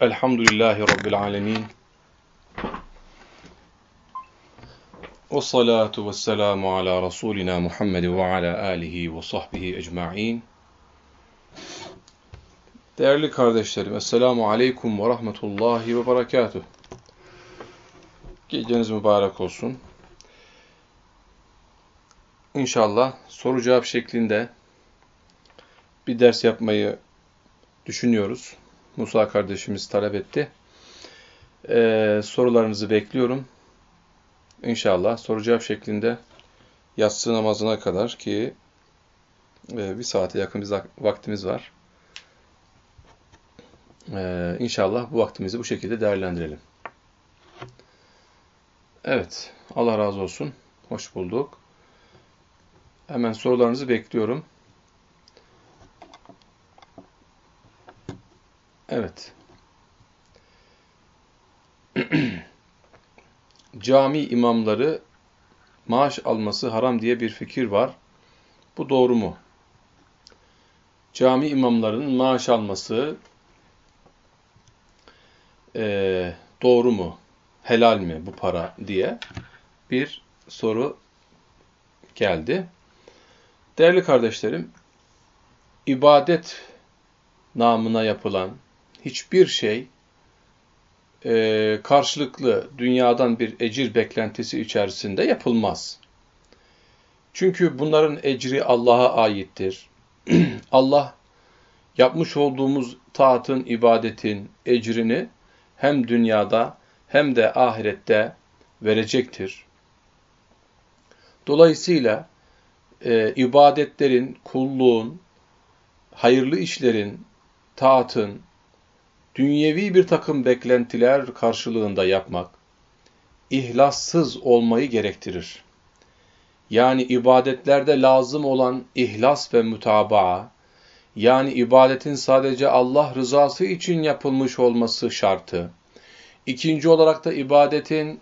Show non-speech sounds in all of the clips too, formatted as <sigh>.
Elhamdülillahi Rabbil alemin. Ve salatu ve selamu ala Resulina Muhammed ve ala alihi ve sahbihi ecma'in. Değerli kardeşlerim, Esselamu Aleyküm ve Rahmetullahi ve Berekatuh. Geceniz mübarek olsun. İnşallah soru cevap şeklinde bir ders yapmayı düşünüyoruz. Musa kardeşimiz talep etti. Ee, sorularınızı bekliyorum. İnşallah soru cevap şeklinde yatsı namazına kadar ki e, bir saate yakın bir vaktimiz var. Ee, inşallah bu vaktimizi bu şekilde değerlendirelim. Evet, Allah razı olsun. Hoş bulduk. Hemen sorularınızı bekliyorum. Evet. <clears throat> Cami imamları maaş alması haram diye bir fikir var. Bu doğru mu? Cami imamlarının maaş alması e, doğru mu? Helal mi bu para diye bir soru geldi. Değerli kardeşlerim, ibadet namına yapılan hiçbir şey e, karşılıklı dünyadan bir ecir beklentisi içerisinde yapılmaz. Çünkü bunların ecri Allah'a aittir. <clears throat> Allah yapmış olduğumuz taatın, ibadetin ecrini hem dünyada hem de ahirette verecektir. Dolayısıyla e, ibadetlerin, kulluğun, hayırlı işlerin, taatın, dünyevi bir takım beklentiler karşılığında yapmak, ihlassız olmayı gerektirir. Yani ibadetlerde lazım olan ihlas ve mütabaa, yani ibadetin sadece Allah rızası için yapılmış olması şartı. İkinci olarak da ibadetin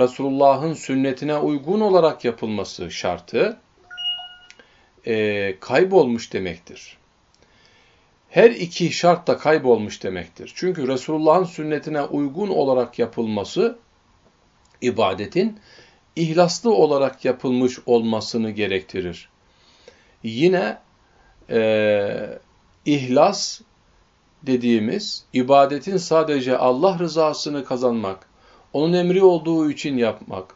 Resulullah'ın sünnetine uygun olarak yapılması şartı e, kaybolmuş demektir her iki şart da kaybolmuş demektir. Çünkü Resulullah'ın sünnetine uygun olarak yapılması ibadetin ihlaslı olarak yapılmış olmasını gerektirir. Yine e, ihlas dediğimiz ibadetin sadece Allah rızasını kazanmak, onun emri olduğu için yapmak,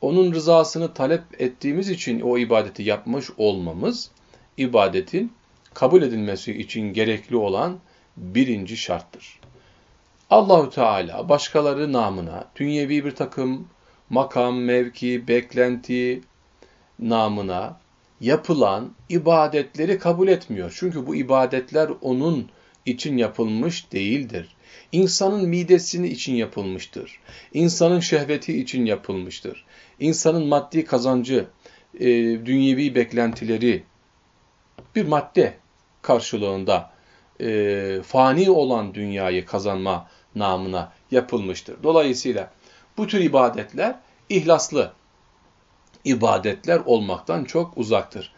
onun rızasını talep ettiğimiz için o ibadeti yapmış olmamız ibadetin kabul edilmesi için gerekli olan birinci şarttır. Allahu Teala başkaları namına dünyevi bir takım makam, mevki, beklenti namına yapılan ibadetleri kabul etmiyor. Çünkü bu ibadetler onun için yapılmış değildir. İnsanın midesini için yapılmıştır. İnsanın şehveti için yapılmıştır. İnsanın maddi kazancı, e, dünyevi beklentileri bir madde karşılığında e, fani olan dünyayı kazanma namına yapılmıştır. Dolayısıyla bu tür ibadetler ihlaslı ibadetler olmaktan çok uzaktır.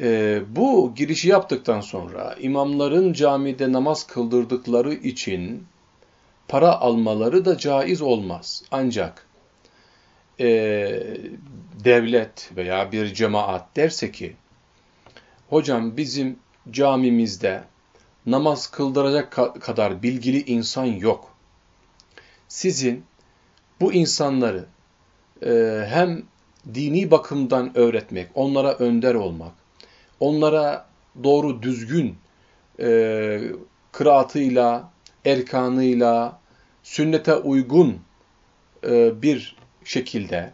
E, bu girişi yaptıktan sonra imamların camide namaz kıldırdıkları için para almaları da caiz olmaz. Ancak e, devlet veya bir cemaat derse ki, hocam bizim camimizde namaz kıldıracak kadar bilgili insan yok. Sizin bu insanları e, hem dini bakımdan öğretmek, onlara önder olmak, onlara doğru düzgün e, kıraatıyla, erkanıyla, sünnete uygun e, bir şekilde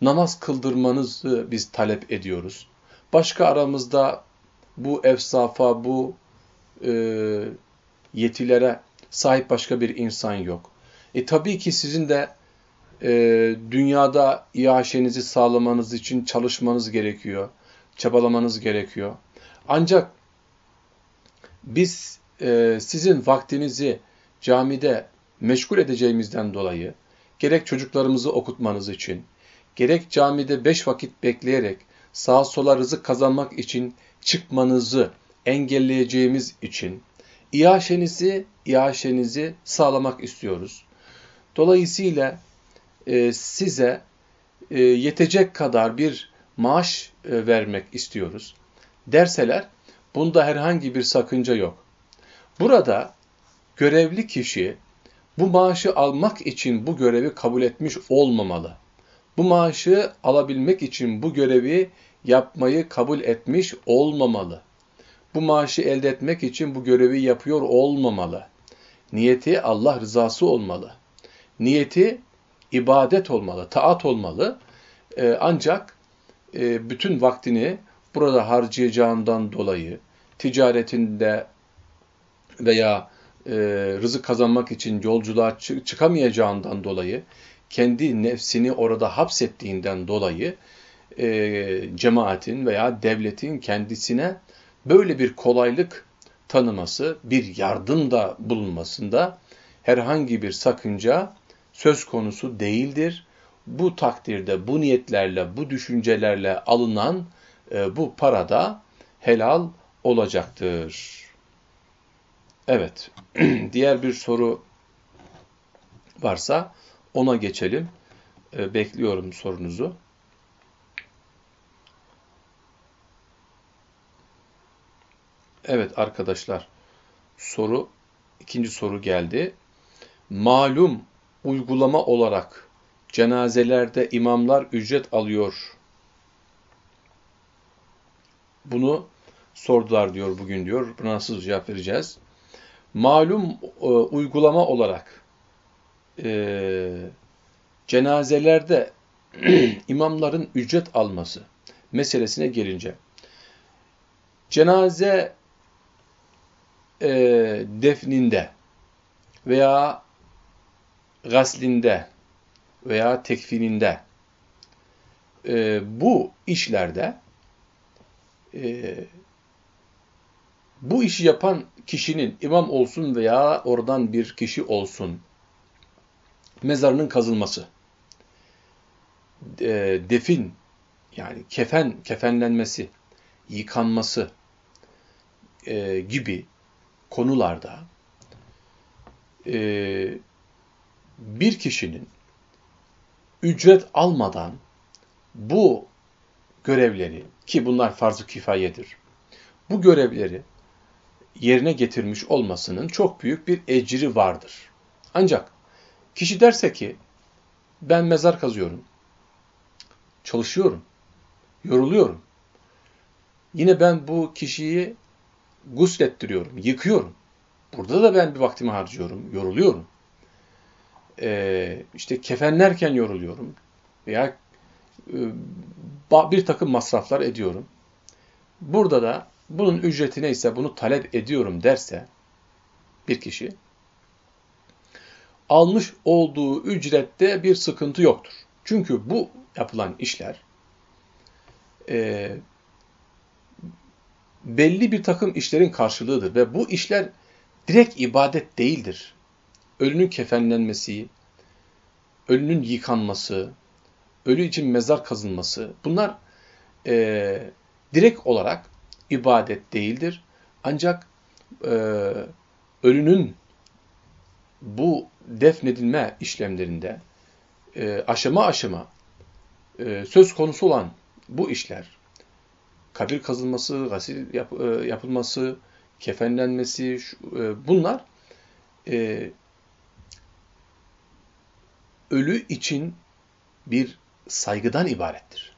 namaz kıldırmanızı biz talep ediyoruz. Başka aramızda bu efsafa, bu e, yetilere sahip başka bir insan yok. E tabii ki sizin de e, dünyada iaşenizi sağlamanız için çalışmanız gerekiyor, çabalamanız gerekiyor. Ancak biz e, sizin vaktinizi camide meşgul edeceğimizden dolayı gerek çocuklarımızı okutmanız için, gerek camide beş vakit bekleyerek sağa sola rızık kazanmak için çıkmanızı engelleyeceğimiz için iaşenizi, iaşenizi sağlamak istiyoruz. Dolayısıyla e, size e, yetecek kadar bir maaş e, vermek istiyoruz derseler bunda herhangi bir sakınca yok. Burada görevli kişi bu maaşı almak için bu görevi kabul etmiş olmamalı. Bu maaşı alabilmek için bu görevi yapmayı kabul etmiş olmamalı. Bu maaşı elde etmek için bu görevi yapıyor olmamalı. Niyeti Allah rızası olmalı. Niyeti ibadet olmalı, taat olmalı. Ee, ancak e, bütün vaktini burada harcayacağından dolayı, ticaretinde veya e, rızık kazanmak için yolculuğa çıkamayacağından dolayı, kendi nefsini orada hapsettiğinden dolayı, e, cemaatin veya devletin kendisine böyle bir kolaylık tanıması, bir yardımda bulunmasında herhangi bir sakınca söz konusu değildir. Bu takdirde, bu niyetlerle, bu düşüncelerle alınan e, bu para da helal olacaktır. Evet, <clears throat> diğer bir soru varsa ona geçelim. E, bekliyorum sorunuzu. Evet arkadaşlar, soru, ikinci soru geldi. Malum uygulama olarak cenazelerde imamlar ücret alıyor. Bunu sordular diyor bugün diyor. Buna nasıl cevap vereceğiz? Malum e, uygulama olarak e, cenazelerde <clears throat> imamların ücret alması meselesine gelince cenaze e, defninde veya gaslinde veya tekfininde e, bu işlerde e, bu işi yapan kişinin imam olsun veya oradan bir kişi olsun mezarının kazılması, e, defin yani kefen kefenlenmesi, yıkanması e, gibi konularda e, bir kişinin ücret almadan bu görevleri ki bunlar farz-ı kifayedir. Bu görevleri yerine getirmiş olmasının çok büyük bir ecri vardır. Ancak kişi derse ki ben mezar kazıyorum, çalışıyorum, yoruluyorum. Yine ben bu kişiyi guslettiriyorum, yıkıyorum. Burada da ben bir vaktimi harcıyorum, yoruluyorum. Ee, işte kefenlerken yoruluyorum veya e, bir takım masraflar ediyorum. Burada da bunun ücreti neyse bunu talep ediyorum derse bir kişi almış olduğu ücrette bir sıkıntı yoktur. Çünkü bu yapılan işler e, belli bir takım işlerin karşılığıdır ve bu işler direkt ibadet değildir. Ölünün kefenlenmesi, ölünün yıkanması, ölü için mezar kazılması bunlar e, direkt olarak ibadet değildir. Ancak e, ölünün bu defnedilme işlemlerinde e, aşama aşama e, söz konusu olan bu işler, kabir kazılması, gasil yap, e, yapılması, kefenlenmesi, şu, e, bunlar e, ölü için bir saygıdan ibarettir.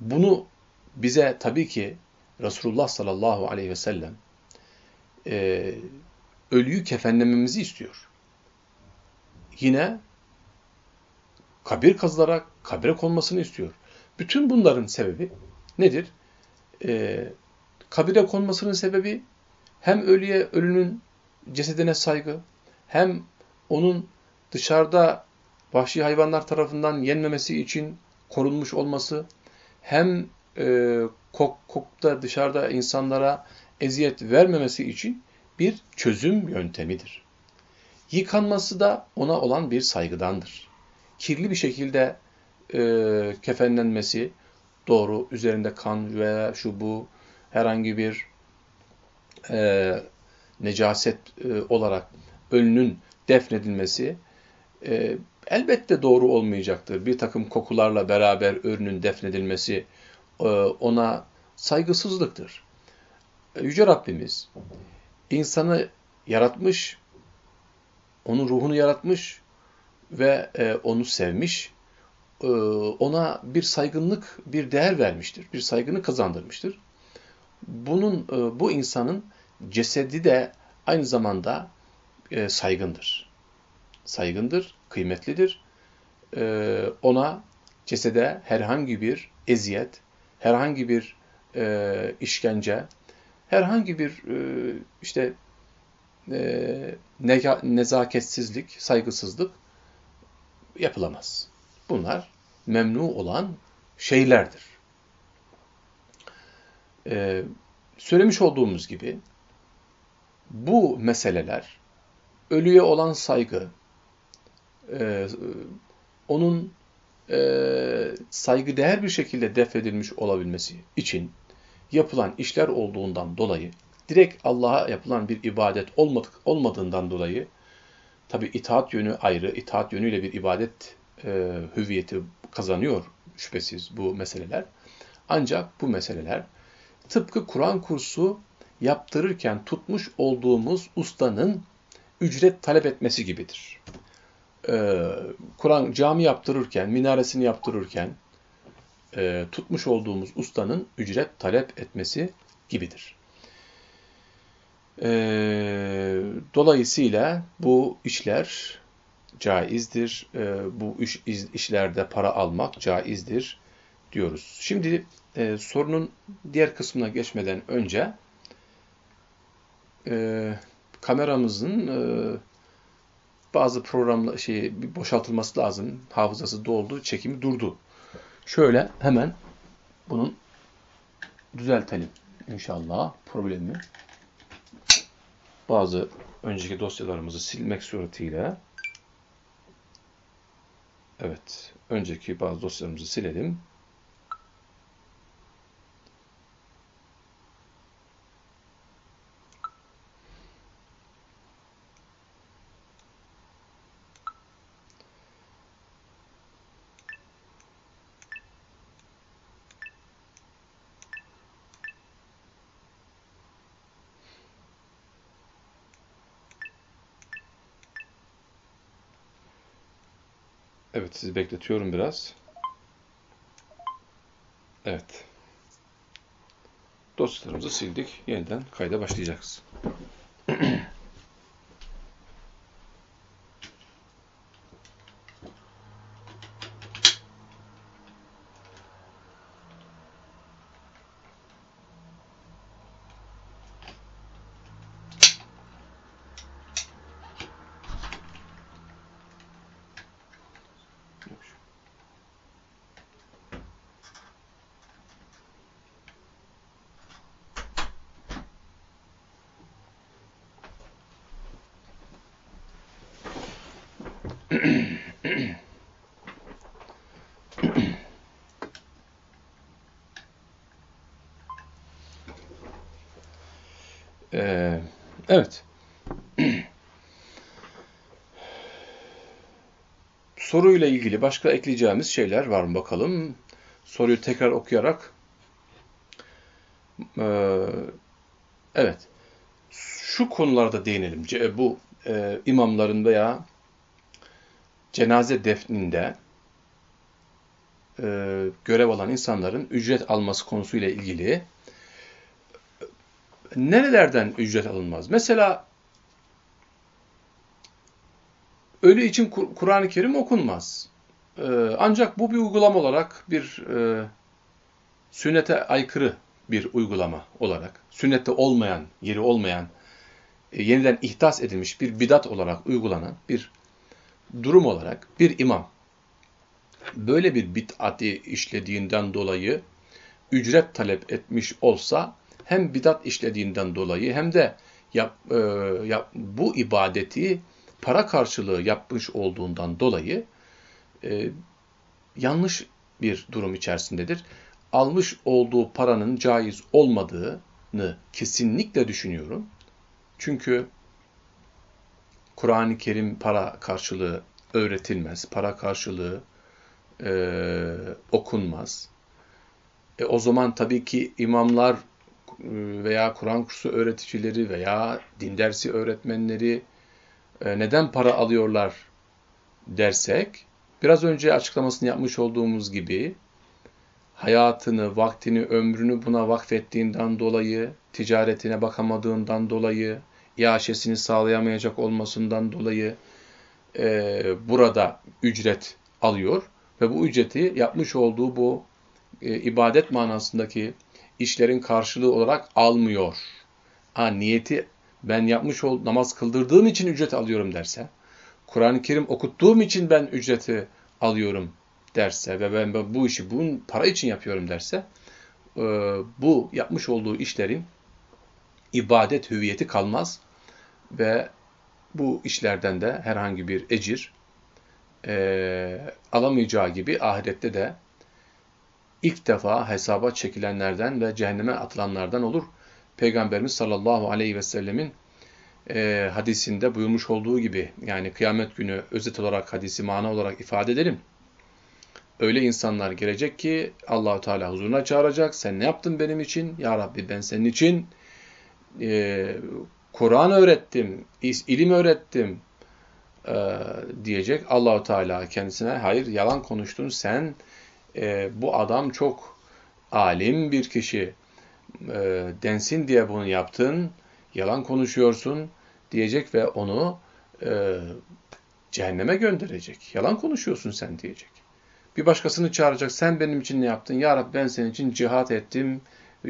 Bunu bize tabii ki Resulullah sallallahu aleyhi ve sellem e, ölüyü kefenlememizi istiyor. Yine kabir kazılarak kabire konmasını istiyor. Bütün bunların sebebi nedir? E, kabire konmasının sebebi hem ölüye, ölünün cesedine saygı, hem onun dışarıda vahşi hayvanlar tarafından yenmemesi için korunmuş olması, hem e, kok, kokta dışarıda insanlara eziyet vermemesi için bir çözüm yöntemidir. Yıkanması da ona olan bir saygıdandır. Kirli bir şekilde e, kefenlenmesi doğru, üzerinde kan veya şu bu herhangi bir e, necaset e, olarak ölünün defnedilmesi e, elbette doğru olmayacaktır. Bir takım kokularla beraber ölünün defnedilmesi e, ona saygısızlıktır. E, Yüce Rabbimiz insanı yaratmış, onun ruhunu yaratmış ve e, onu sevmiş, e, ona bir saygınlık, bir değer vermiştir, bir saygını kazandırmıştır. Bunun, e, bu insanın cesedi de aynı zamanda e, saygındır. Saygındır, kıymetlidir. E, ona cesede herhangi bir eziyet, herhangi bir e, işkence, herhangi bir e, işte e, nezaketsizlik, saygısızlık yapılamaz. Bunlar memnu olan şeylerdir. Ee, söylemiş olduğumuz gibi bu meseleler ölüye olan saygı, e, onun e, saygıdeğer bir şekilde defedilmiş olabilmesi için yapılan işler olduğundan dolayı, direkt Allah'a yapılan bir ibadet olmadığından dolayı, tabi itaat yönü ayrı, itaat yönüyle bir ibadet e, hüviyeti kazanıyor şüphesiz bu meseleler. Ancak bu meseleler tıpkı Kur'an kursu yaptırırken tutmuş olduğumuz ustanın ücret talep etmesi gibidir. Ee, Kur'an cami yaptırırken, minaresini yaptırırken e, tutmuş olduğumuz ustanın ücret talep etmesi gibidir. Ee, dolayısıyla bu işler caizdir. E, bu iş, işlerde para almak caizdir diyoruz. Şimdi e, sorunun diğer kısmına geçmeden önce e, kameramızın e, bazı programla şey boşaltılması lazım. Hafızası doldu, çekimi durdu. Şöyle hemen bunun düzeltelim inşallah problemi. Bazı önceki dosyalarımızı silmek suretiyle Evet, önceki bazı dosyalarımızı silelim. Evet, sizi bekletiyorum biraz. Evet. Dosyalarımızı sildik. Yeniden kayda başlayacağız. Evet. <clears throat> Soruyla ilgili başka ekleyeceğimiz şeyler var mı bakalım. Soruyu tekrar okuyarak. Ee, evet. Şu konularda değinelim. Bu e, imamların veya cenaze defninde e, görev alan insanların ücret alması konusuyla ilgili nerelerden ücret alınmaz? Mesela ölü için Kur'an-ı Kerim okunmaz. E, ancak bu bir uygulama olarak bir e, sünnete aykırı bir uygulama olarak, sünnette olmayan, yeri olmayan, e, yeniden ihdas edilmiş bir bidat olarak uygulanan bir durum olarak bir imam böyle bir bid'ati işlediğinden dolayı ücret talep etmiş olsa hem bidat işlediğinden dolayı hem de yap, e, yap, bu ibadeti para karşılığı yapmış olduğundan dolayı e, yanlış bir durum içerisindedir. Almış olduğu paranın caiz olmadığını kesinlikle düşünüyorum. Çünkü Kur'an-ı Kerim para karşılığı öğretilmez, para karşılığı e, okunmaz. E, o zaman tabii ki imamlar veya Kur'an kursu öğreticileri veya din dersi öğretmenleri e, neden para alıyorlar dersek, biraz önce açıklamasını yapmış olduğumuz gibi hayatını, vaktini, ömrünü buna vakfettiğinden dolayı, ticaretine bakamadığından dolayı, iaşesini sağlayamayacak olmasından dolayı e, burada ücret alıyor. Ve bu ücreti yapmış olduğu bu e, ibadet manasındaki işlerin karşılığı olarak almıyor. Ha niyeti ben yapmış ol namaz kıldırdığım için ücret alıyorum derse, Kur'an-ı Kerim okuttuğum için ben ücreti alıyorum derse ve ben bu işi bunun para için yapıyorum derse, e, bu yapmış olduğu işlerin ibadet hüviyeti kalmaz ve bu işlerden de herhangi bir ecir e, alamayacağı gibi ahirette de ilk defa hesaba çekilenlerden ve cehenneme atılanlardan olur. Peygamberimiz sallallahu aleyhi ve sellemin e, hadisinde buyurmuş olduğu gibi yani kıyamet günü özet olarak hadisi mana olarak ifade edelim. Öyle insanlar gelecek ki Allahu Teala huzuruna çağıracak. Sen ne yaptın benim için? Ya Rabbi ben senin için e, Kur'an öğrettim, ilim öğrettim e, diyecek. Allahu Teala kendisine hayır yalan konuştun sen e, bu adam çok alim bir kişi e, densin diye bunu yaptın, yalan konuşuyorsun diyecek ve onu e, cehenneme gönderecek. Yalan konuşuyorsun sen diyecek. Bir başkasını çağıracak. Sen benim için ne yaptın? Ya Rabbi ben senin için cihat ettim,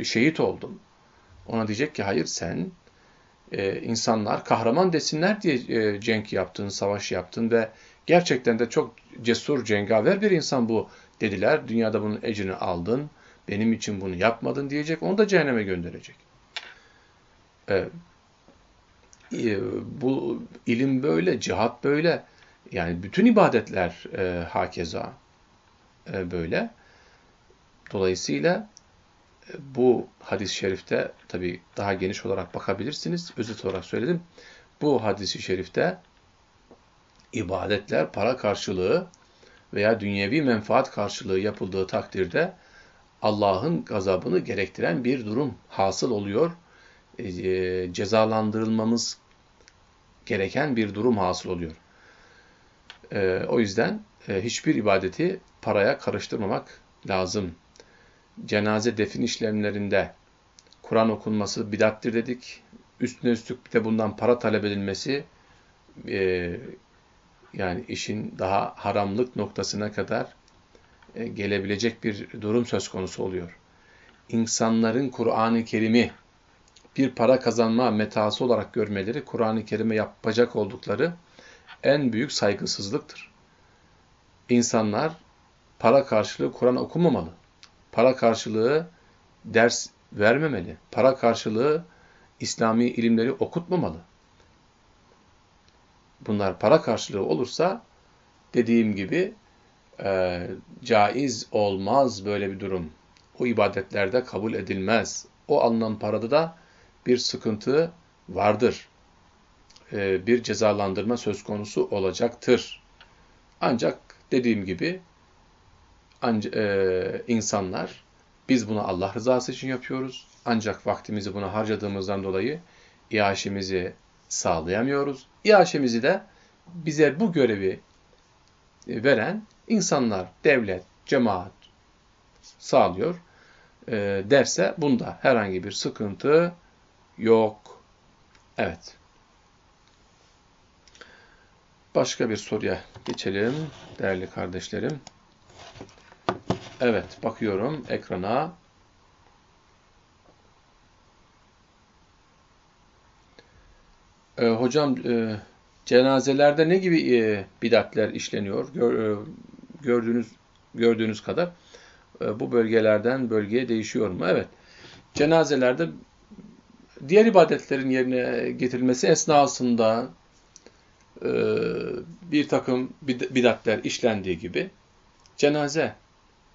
şehit oldum. Ona diyecek ki hayır sen e, insanlar kahraman desinler diye e, cenk yaptın, savaş yaptın ve gerçekten de çok cesur, cengaver bir insan bu dediler. Dünyada bunun ecrini aldın, benim için bunu yapmadın diyecek, onu da cehenneme gönderecek. E, e, bu ilim böyle, cihat böyle, yani bütün ibadetler e, hakeza e, böyle. Dolayısıyla bu hadis-i şerifte tabi daha geniş olarak bakabilirsiniz. Özet olarak söyledim. Bu hadis-i şerifte ibadetler para karşılığı veya dünyevi menfaat karşılığı yapıldığı takdirde Allah'ın gazabını gerektiren bir durum hasıl oluyor. E, cezalandırılmamız gereken bir durum hasıl oluyor. E, o yüzden e, hiçbir ibadeti paraya karıştırmamak lazım cenaze defin işlemlerinde Kur'an okunması bidattir dedik. Üstüne üstlük bir de bundan para talep edilmesi e, yani işin daha haramlık noktasına kadar e, gelebilecek bir durum söz konusu oluyor. İnsanların Kur'an-ı Kerim'i bir para kazanma metası olarak görmeleri, Kur'an-ı Kerim'e yapacak oldukları en büyük saygısızlıktır. İnsanlar para karşılığı Kur'an okumamalı para karşılığı ders vermemeli. Para karşılığı İslami ilimleri okutmamalı. Bunlar para karşılığı olursa dediğim gibi e, caiz olmaz böyle bir durum. O ibadetlerde kabul edilmez. O alınan parada da bir sıkıntı vardır. E, bir cezalandırma söz konusu olacaktır. Ancak dediğim gibi e, insanlar biz bunu Allah rızası için yapıyoruz. Ancak vaktimizi buna harcadığımızdan dolayı iaşemizi sağlayamıyoruz. İaşemizi de bize bu görevi e, veren insanlar, devlet, cemaat sağlıyor e, derse bunda herhangi bir sıkıntı yok. Evet. Başka bir soruya geçelim değerli kardeşlerim. Evet, bakıyorum ekrana. Ee, hocam, e, cenazelerde ne gibi e, bidatler işleniyor? Gör, e, gördüğünüz gördüğünüz kadar e, bu bölgelerden bölgeye değişiyor mu? Evet. Cenazelerde diğer ibadetlerin yerine getirilmesi esnasında e, bir takım bidatler işlendiği gibi cenaze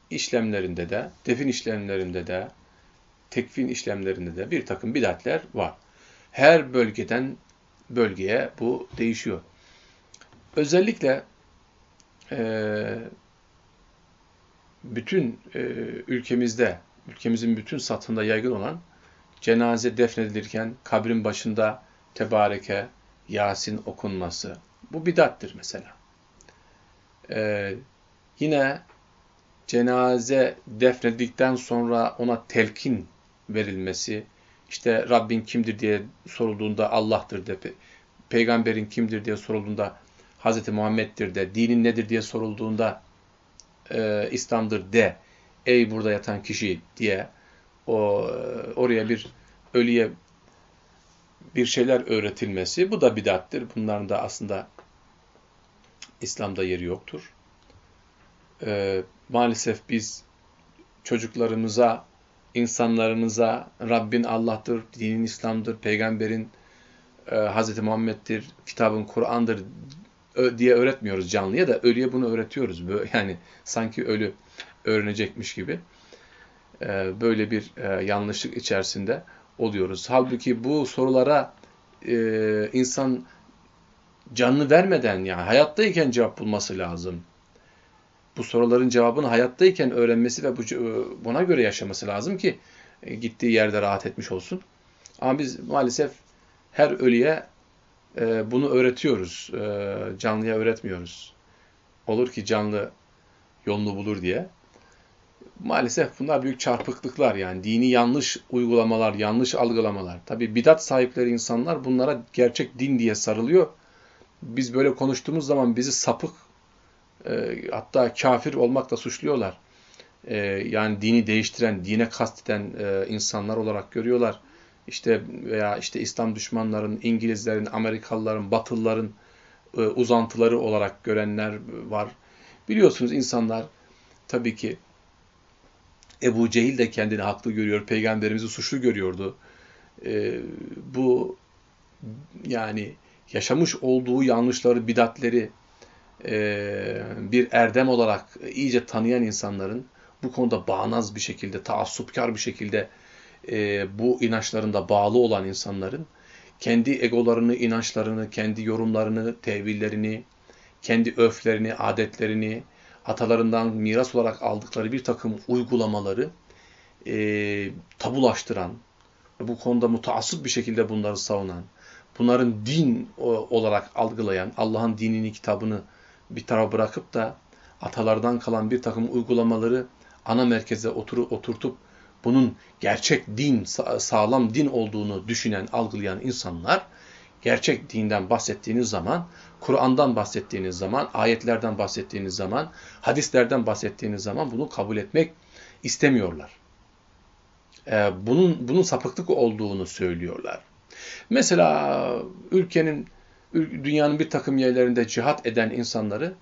işlemlerinde de, defin işlemlerinde de, tekfin işlemlerinde de bir takım bidatler var. her bölgeden bölgeye bu değişiyor. Özellikle e, bütün e, ülkemizde, ülkemizin bütün satında yaygın olan cenaze defnedilirken kabrin başında tebareke, Yasin okunması. Bu bidattir mesela. Ee, yine cenaze defnedildikten sonra ona telkin verilmesi, işte Rabbin kimdir diye sorulduğunda Allah'tır de, peygamberin kimdir diye sorulduğunda Hz. Muhammed'dir de, dinin nedir diye sorulduğunda e, İslam'dır de, ey burada yatan kişi diye o oraya bir ölüye bir şeyler öğretilmesi, bu da bidattir. Bunların da aslında İslam'da yeri yoktur. Ee, maalesef biz çocuklarımıza, insanlarımıza Rabbin Allah'tır, dinin İslam'dır, peygamberin e, Hz. Muhammed'dir, kitabın Kur'an'dır diye öğretmiyoruz canlıya da ölüye bunu öğretiyoruz. Böyle, yani sanki ölü öğrenecekmiş gibi. Ee, böyle bir e, yanlışlık içerisinde oluyoruz. Halbuki bu sorulara e, insan canını vermeden yani hayattayken cevap bulması lazım. Bu soruların cevabını hayattayken öğrenmesi ve bu, buna göre yaşaması lazım ki e, gittiği yerde rahat etmiş olsun. Ama biz maalesef her ölüye e, bunu öğretiyoruz. E, canlıya öğretmiyoruz. Olur ki canlı yolunu bulur diye. Maalesef bunlar büyük çarpıklıklar yani dini yanlış uygulamalar, yanlış algılamalar. Tabi bidat sahipleri insanlar bunlara gerçek din diye sarılıyor. Biz böyle konuştuğumuz zaman bizi sapık e, hatta kafir olmakla suçluyorlar. E, yani dini değiştiren, dine kasteden e, insanlar olarak görüyorlar. İşte veya işte İslam düşmanların, İngilizlerin, Amerikalıların, Batılıların e, uzantıları olarak görenler var. Biliyorsunuz insanlar tabii ki Ebu Cehil de kendini haklı görüyor, peygamberimizi suçlu görüyordu. Bu yani yaşamış olduğu yanlışları, bidatleri e, bir erdem olarak iyice tanıyan insanların bu konuda bağnaz bir şekilde, taassupkar bir şekilde e, bu inançlarında bağlı olan insanların kendi egolarını, inançlarını, kendi yorumlarını, tevillerini, kendi öflerini, adetlerini, atalarından miras olarak aldıkları bir takım uygulamaları e, tabulaştıran bu konuda mutaassıp bir şekilde bunları savunan, bunların din olarak algılayan, Allah'ın dinini, kitabını bir tarafa bırakıp da atalardan kalan bir takım uygulamaları ana merkeze otur, oturtup bunun gerçek din, sağlam din olduğunu düşünen, algılayan insanlar gerçek dinden bahsettiğiniz zaman, Kur'an'dan bahsettiğiniz zaman, ayetlerden bahsettiğiniz zaman, hadislerden bahsettiğiniz zaman bunu kabul etmek istemiyorlar. Ee, bunun, bunun sapıklık olduğunu söylüyorlar. Mesela ülkenin, dünyanın bir takım yerlerinde cihat eden insanları,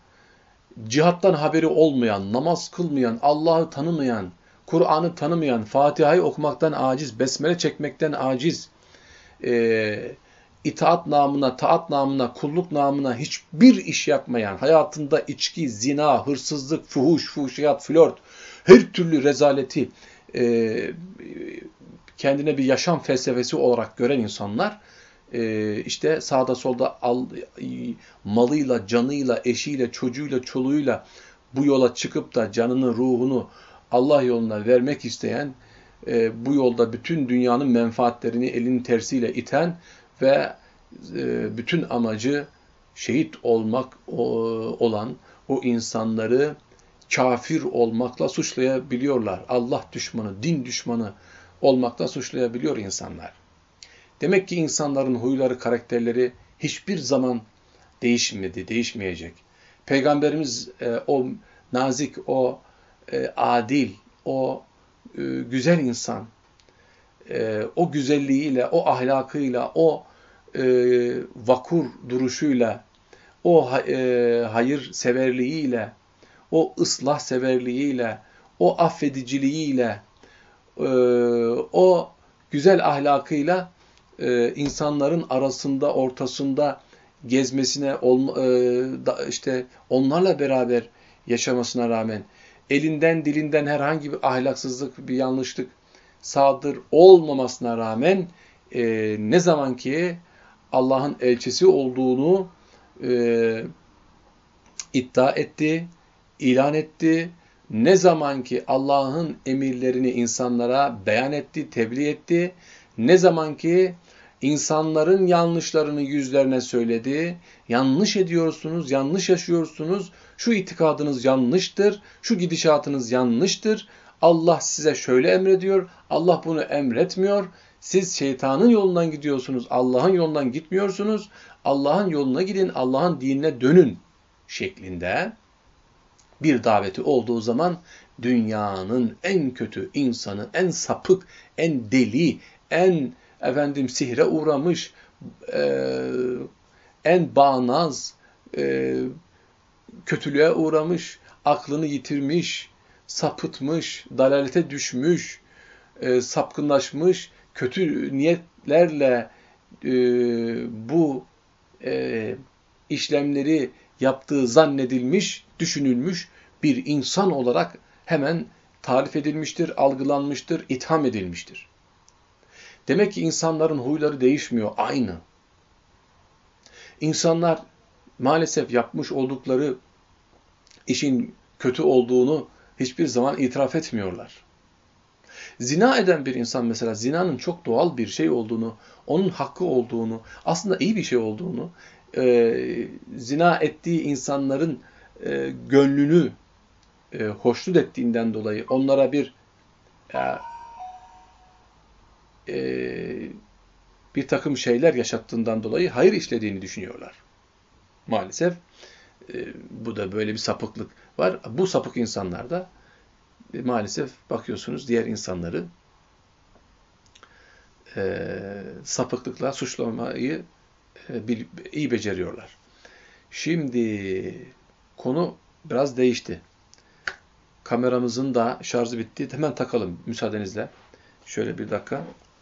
cihattan haberi olmayan, namaz kılmayan, Allah'ı tanımayan, Kur'an'ı tanımayan, Fatiha'yı okumaktan aciz, besmele çekmekten aciz, e, itaat namına, taat namına, kulluk namına hiçbir iş yapmayan, hayatında içki, zina, hırsızlık, fuhuş, fuhuşiyat, flört, her türlü rezaleti e, kendine bir yaşam felsefesi olarak gören insanlar, e, işte sağda solda al, malıyla, canıyla, eşiyle, çocuğuyla, çoluğuyla bu yola çıkıp da canını, ruhunu Allah yoluna vermek isteyen, e, bu yolda bütün dünyanın menfaatlerini elinin tersiyle iten ve e, bütün amacı şehit olmak olan o insanları kafir olmakla suçlayabiliyorlar. Allah düşmanı, din düşmanı olmakla suçlayabiliyor insanlar. Demek ki insanların huyları, karakterleri hiçbir zaman değişmedi, değişmeyecek. Peygamberimiz e, o nazik, o e, adil, o e, güzel insan, e, o güzelliğiyle, o ahlakıyla, o e, vakur duruşuyla, o e, hayır severliğiyle, o ıslah severliğiyle, o affediciliğiyle, e, o güzel ahlakıyla e, insanların arasında, ortasında gezmesine, ol, e, da, işte onlarla beraber yaşamasına rağmen elinden dilinden herhangi bir ahlaksızlık, bir yanlışlık sadır olmamasına rağmen e, ne zaman ki Allah'ın elçisi olduğunu e, iddia etti, ilan etti. Ne zaman ki Allah'ın emirlerini insanlara beyan etti, tebliğ etti. Ne zaman ki insanların yanlışlarını yüzlerine söyledi. Yanlış ediyorsunuz, yanlış yaşıyorsunuz. Şu itikadınız yanlıştır, şu gidişatınız yanlıştır. Allah size şöyle emrediyor, Allah bunu emretmiyor. Siz şeytanın yolundan gidiyorsunuz, Allah'ın yolundan gitmiyorsunuz. Allah'ın yoluna gidin, Allah'ın dinine dönün şeklinde bir daveti olduğu zaman dünyanın en kötü insanı, en sapık, en deli, en efendim sihre uğramış, e, en bağnaz, e, kötülüğe uğramış, aklını yitirmiş, sapıtmış, dalalete düşmüş, e, sapkınlaşmış, kötü niyetlerle e, bu e, işlemleri yaptığı zannedilmiş, düşünülmüş bir insan olarak hemen tarif edilmiştir, algılanmıştır, itham edilmiştir. Demek ki insanların huyları değişmiyor, aynı. İnsanlar maalesef yapmış oldukları işin kötü olduğunu hiçbir zaman itiraf etmiyorlar. Zina eden bir insan mesela zinanın çok doğal bir şey olduğunu, onun hakkı olduğunu, aslında iyi bir şey olduğunu, e, zina ettiği insanların e, gönlünü e, hoşnut ettiğinden dolayı onlara bir e, e, bir takım şeyler yaşattığından dolayı hayır işlediğini düşünüyorlar. Maalesef e, bu da böyle bir sapıklık var. Bu sapık insanlarda e, maalesef bakıyorsunuz diğer insanları e, sapıklıkla suçlamayı e, bil, iyi beceriyorlar. Şimdi konu biraz değişti. Kameramızın da şarjı bitti. Hemen takalım müsaadenizle. Şöyle bir dakika.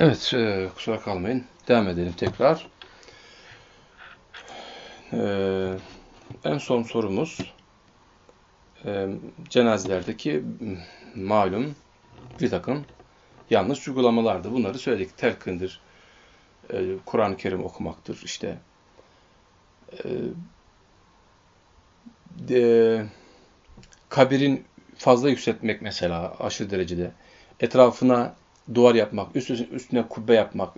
Evet, e, kusura kalmayın. Devam edelim tekrar. E, en son sorumuz e, cenazelerdeki malum bir takım yanlış uygulamalardı. Bunları söyledik. Telkindir, e, Kur'an-ı Kerim okumaktır, işte e, de, kabirin fazla yükseltmek mesela aşırı derecede. Etrafına duvar yapmak, üst üstüne kubbe yapmak,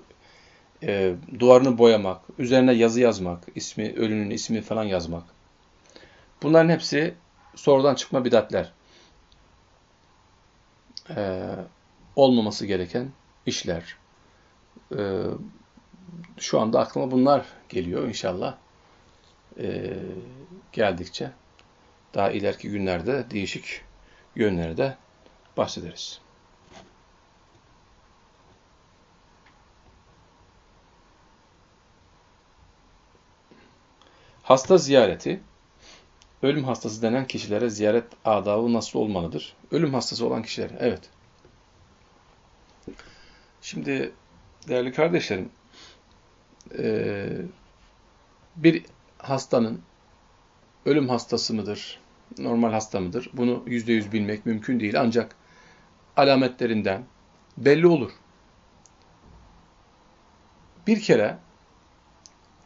e, duvarını boyamak, üzerine yazı yazmak, ismi, ölünün ismi falan yazmak. Bunların hepsi sonradan çıkma bidatler. E, olmaması gereken işler. e, şu anda aklıma bunlar geliyor inşallah. E, geldikçe daha ileriki günlerde değişik yönlerde bahsederiz. Hasta ziyareti, ölüm hastası denen kişilere ziyaret adabı nasıl olmalıdır? Ölüm hastası olan kişilere, evet. Şimdi değerli kardeşlerim, bir hastanın ölüm hastası mıdır, normal hasta mıdır? Bunu yüzde yüz bilmek mümkün değil. Ancak alametlerinden belli olur. Bir kere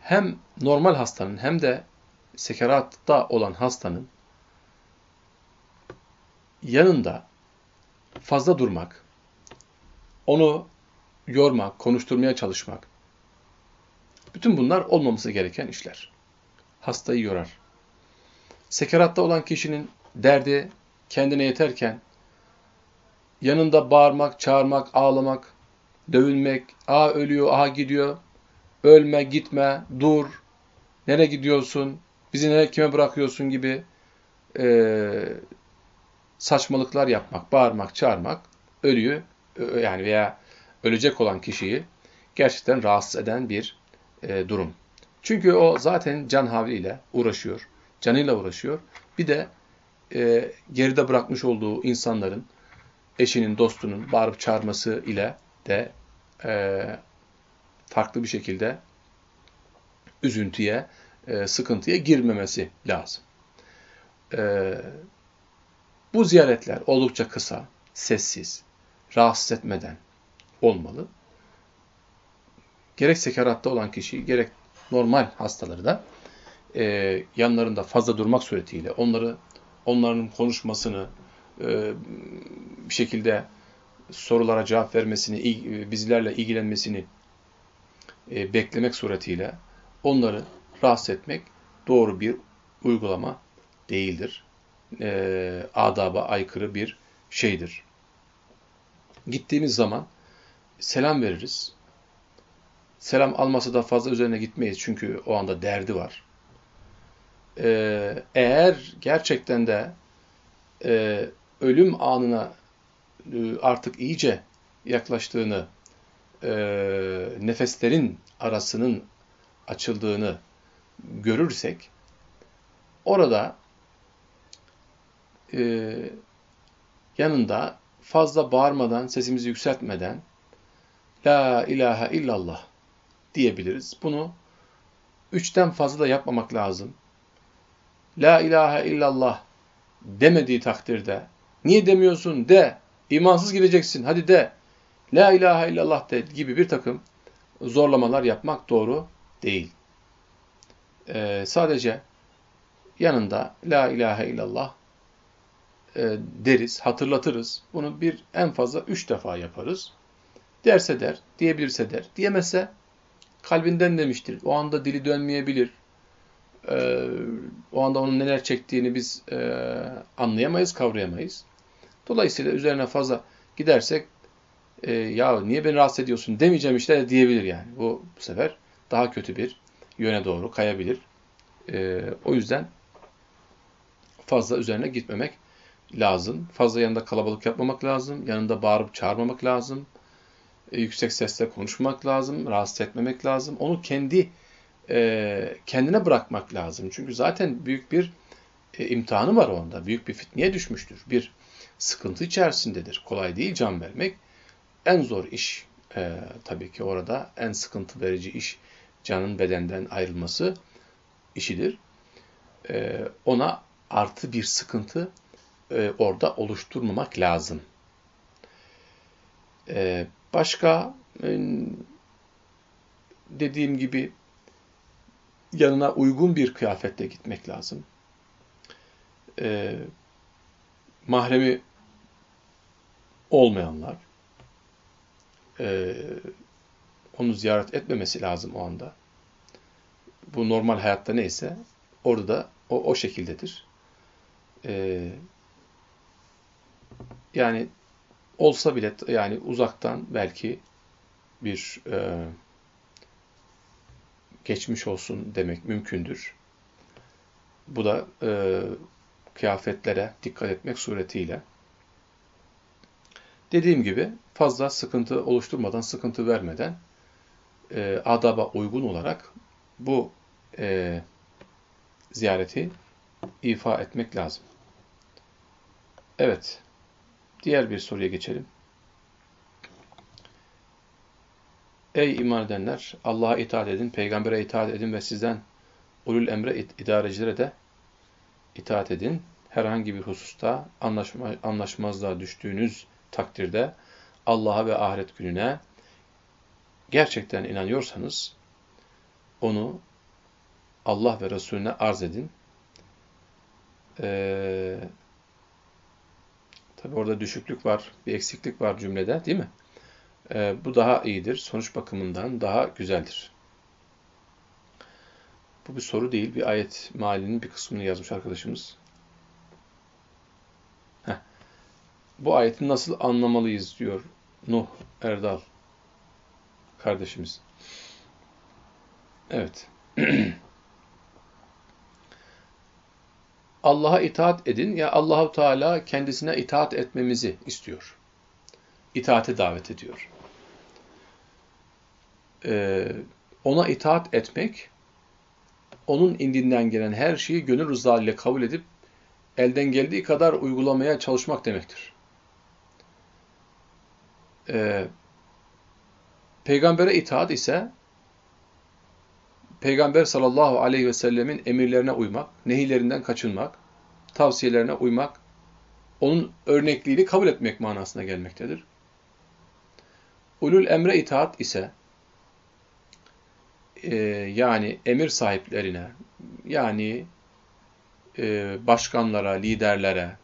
hem normal hastanın hem de sekeratta olan hastanın yanında fazla durmak, onu yormak, konuşturmaya çalışmak, bütün bunlar olmaması gereken işler. Hastayı yorar. Sekeratta olan kişinin derdi kendine yeterken, yanında bağırmak, çağırmak, ağlamak, dövülmek, aha ölüyor, aha gidiyor, ölme, gitme, dur, nereye gidiyorsun, bizi nereye kime bırakıyorsun gibi e, saçmalıklar yapmak, bağırmak, çağırmak, ölüyü yani veya ölecek olan kişiyi gerçekten rahatsız eden bir e, durum. Çünkü o zaten can havliyle uğraşıyor, canıyla uğraşıyor. Bir de e, geride bırakmış olduğu insanların, eşinin, dostunun bağırıp çağırması ile de e, farklı bir şekilde üzüntüye, e, sıkıntıya girmemesi lazım. E, bu ziyaretler oldukça kısa, sessiz, rahatsız etmeden olmalı. Gerek sekeratta olan kişi, gerek normal hastaları da e, yanlarında fazla durmak suretiyle onları, onların konuşmasını, e, bir şekilde sorulara cevap vermesini, bizlerle ilgilenmesini e, beklemek suretiyle onları rahatsız etmek doğru bir uygulama değildir. E, adaba aykırı bir şeydir. Gittiğimiz zaman selam veririz. Selam alması da fazla üzerine gitmeyiz çünkü o anda derdi var. Ee, eğer gerçekten de e, ölüm anına e, artık iyice yaklaştığını e, nefeslerin arasının açıldığını görürsek, orada e, yanında fazla bağırmadan, sesimizi yükseltmeden La ilahe illallah diyebiliriz. Bunu üçten fazla da yapmamak lazım. La ilahe illallah demediği takdirde niye demiyorsun de, imansız gideceksin hadi de La ilahe illallah de gibi bir takım zorlamalar yapmak doğru değil. Ee, sadece yanında La ilahe illallah e, deriz, hatırlatırız. Bunu bir en fazla üç defa yaparız. Derse der, diyebilirse der. Diyemezse kalbinden demiştir. O anda dili dönmeyebilir. Ee, o anda onun neler çektiğini biz e, anlayamayız, kavrayamayız. Dolayısıyla üzerine fazla gidersek e, ya niye beni rahatsız ediyorsun demeyeceğim işte diyebilir yani. Bu, bu sefer daha kötü bir yöne doğru kayabilir. E, o yüzden fazla üzerine gitmemek lazım. Fazla yanında kalabalık yapmamak lazım. Yanında bağırıp çağırmamak lazım. E, yüksek sesle konuşmak lazım. Rahatsız etmemek lazım. Onu kendi e, kendine bırakmak lazım. Çünkü zaten büyük bir e, imtihanı var onda. Büyük bir fitneye düşmüştür. Bir sıkıntı içerisindedir. Kolay değil can vermek en zor iş e, tabii ki orada en sıkıntı verici iş canın bedenden ayrılması işidir. E, ona artı bir sıkıntı e, orada oluşturmamak lazım. E, başka e, dediğim gibi yanına uygun bir kıyafetle gitmek lazım. E, mahremi olmayanlar, e, onu ziyaret etmemesi lazım o anda. Bu normal hayatta neyse orada da o, o şekildedir. E, yani olsa bile yani uzaktan belki bir e, geçmiş olsun demek mümkündür. Bu da e, kıyafetlere dikkat etmek suretiyle. Dediğim gibi fazla sıkıntı oluşturmadan, sıkıntı vermeden e, adaba uygun olarak bu e, ziyareti ifa etmek lazım. Evet, diğer bir soruya geçelim. Ey iman edenler! Allah'a itaat edin, peygambere itaat edin ve sizden ulul emre idarecilere de itaat edin. Herhangi bir hususta anlaşma, anlaşmazlığa düştüğünüz takdirde Allah'a ve ahiret gününe gerçekten inanıyorsanız onu Allah ve Resulüne arz edin. Ee, Tabi orada düşüklük var, bir eksiklik var cümlede değil mi? Ee, bu daha iyidir. Sonuç bakımından daha güzeldir. Bu bir soru değil, bir ayet mealinin bir kısmını yazmış arkadaşımız. Bu ayeti nasıl anlamalıyız diyor Nuh Erdal kardeşimiz. Evet. <clears throat> Allah'a itaat edin ya Allahu Teala kendisine itaat etmemizi istiyor. İtaate davet ediyor. Ee, ona itaat etmek, onun indinden gelen her şeyi gönül rızasıyla kabul edip elden geldiği kadar uygulamaya çalışmak demektir. Ee, peygambere itaat ise Peygamber sallallahu aleyhi ve sellemin emirlerine uymak, nehirlerinden kaçınmak, tavsiyelerine uymak, onun örnekliğini kabul etmek manasına gelmektedir. Ulul emre itaat ise e, yani emir sahiplerine, yani e, başkanlara, liderlere,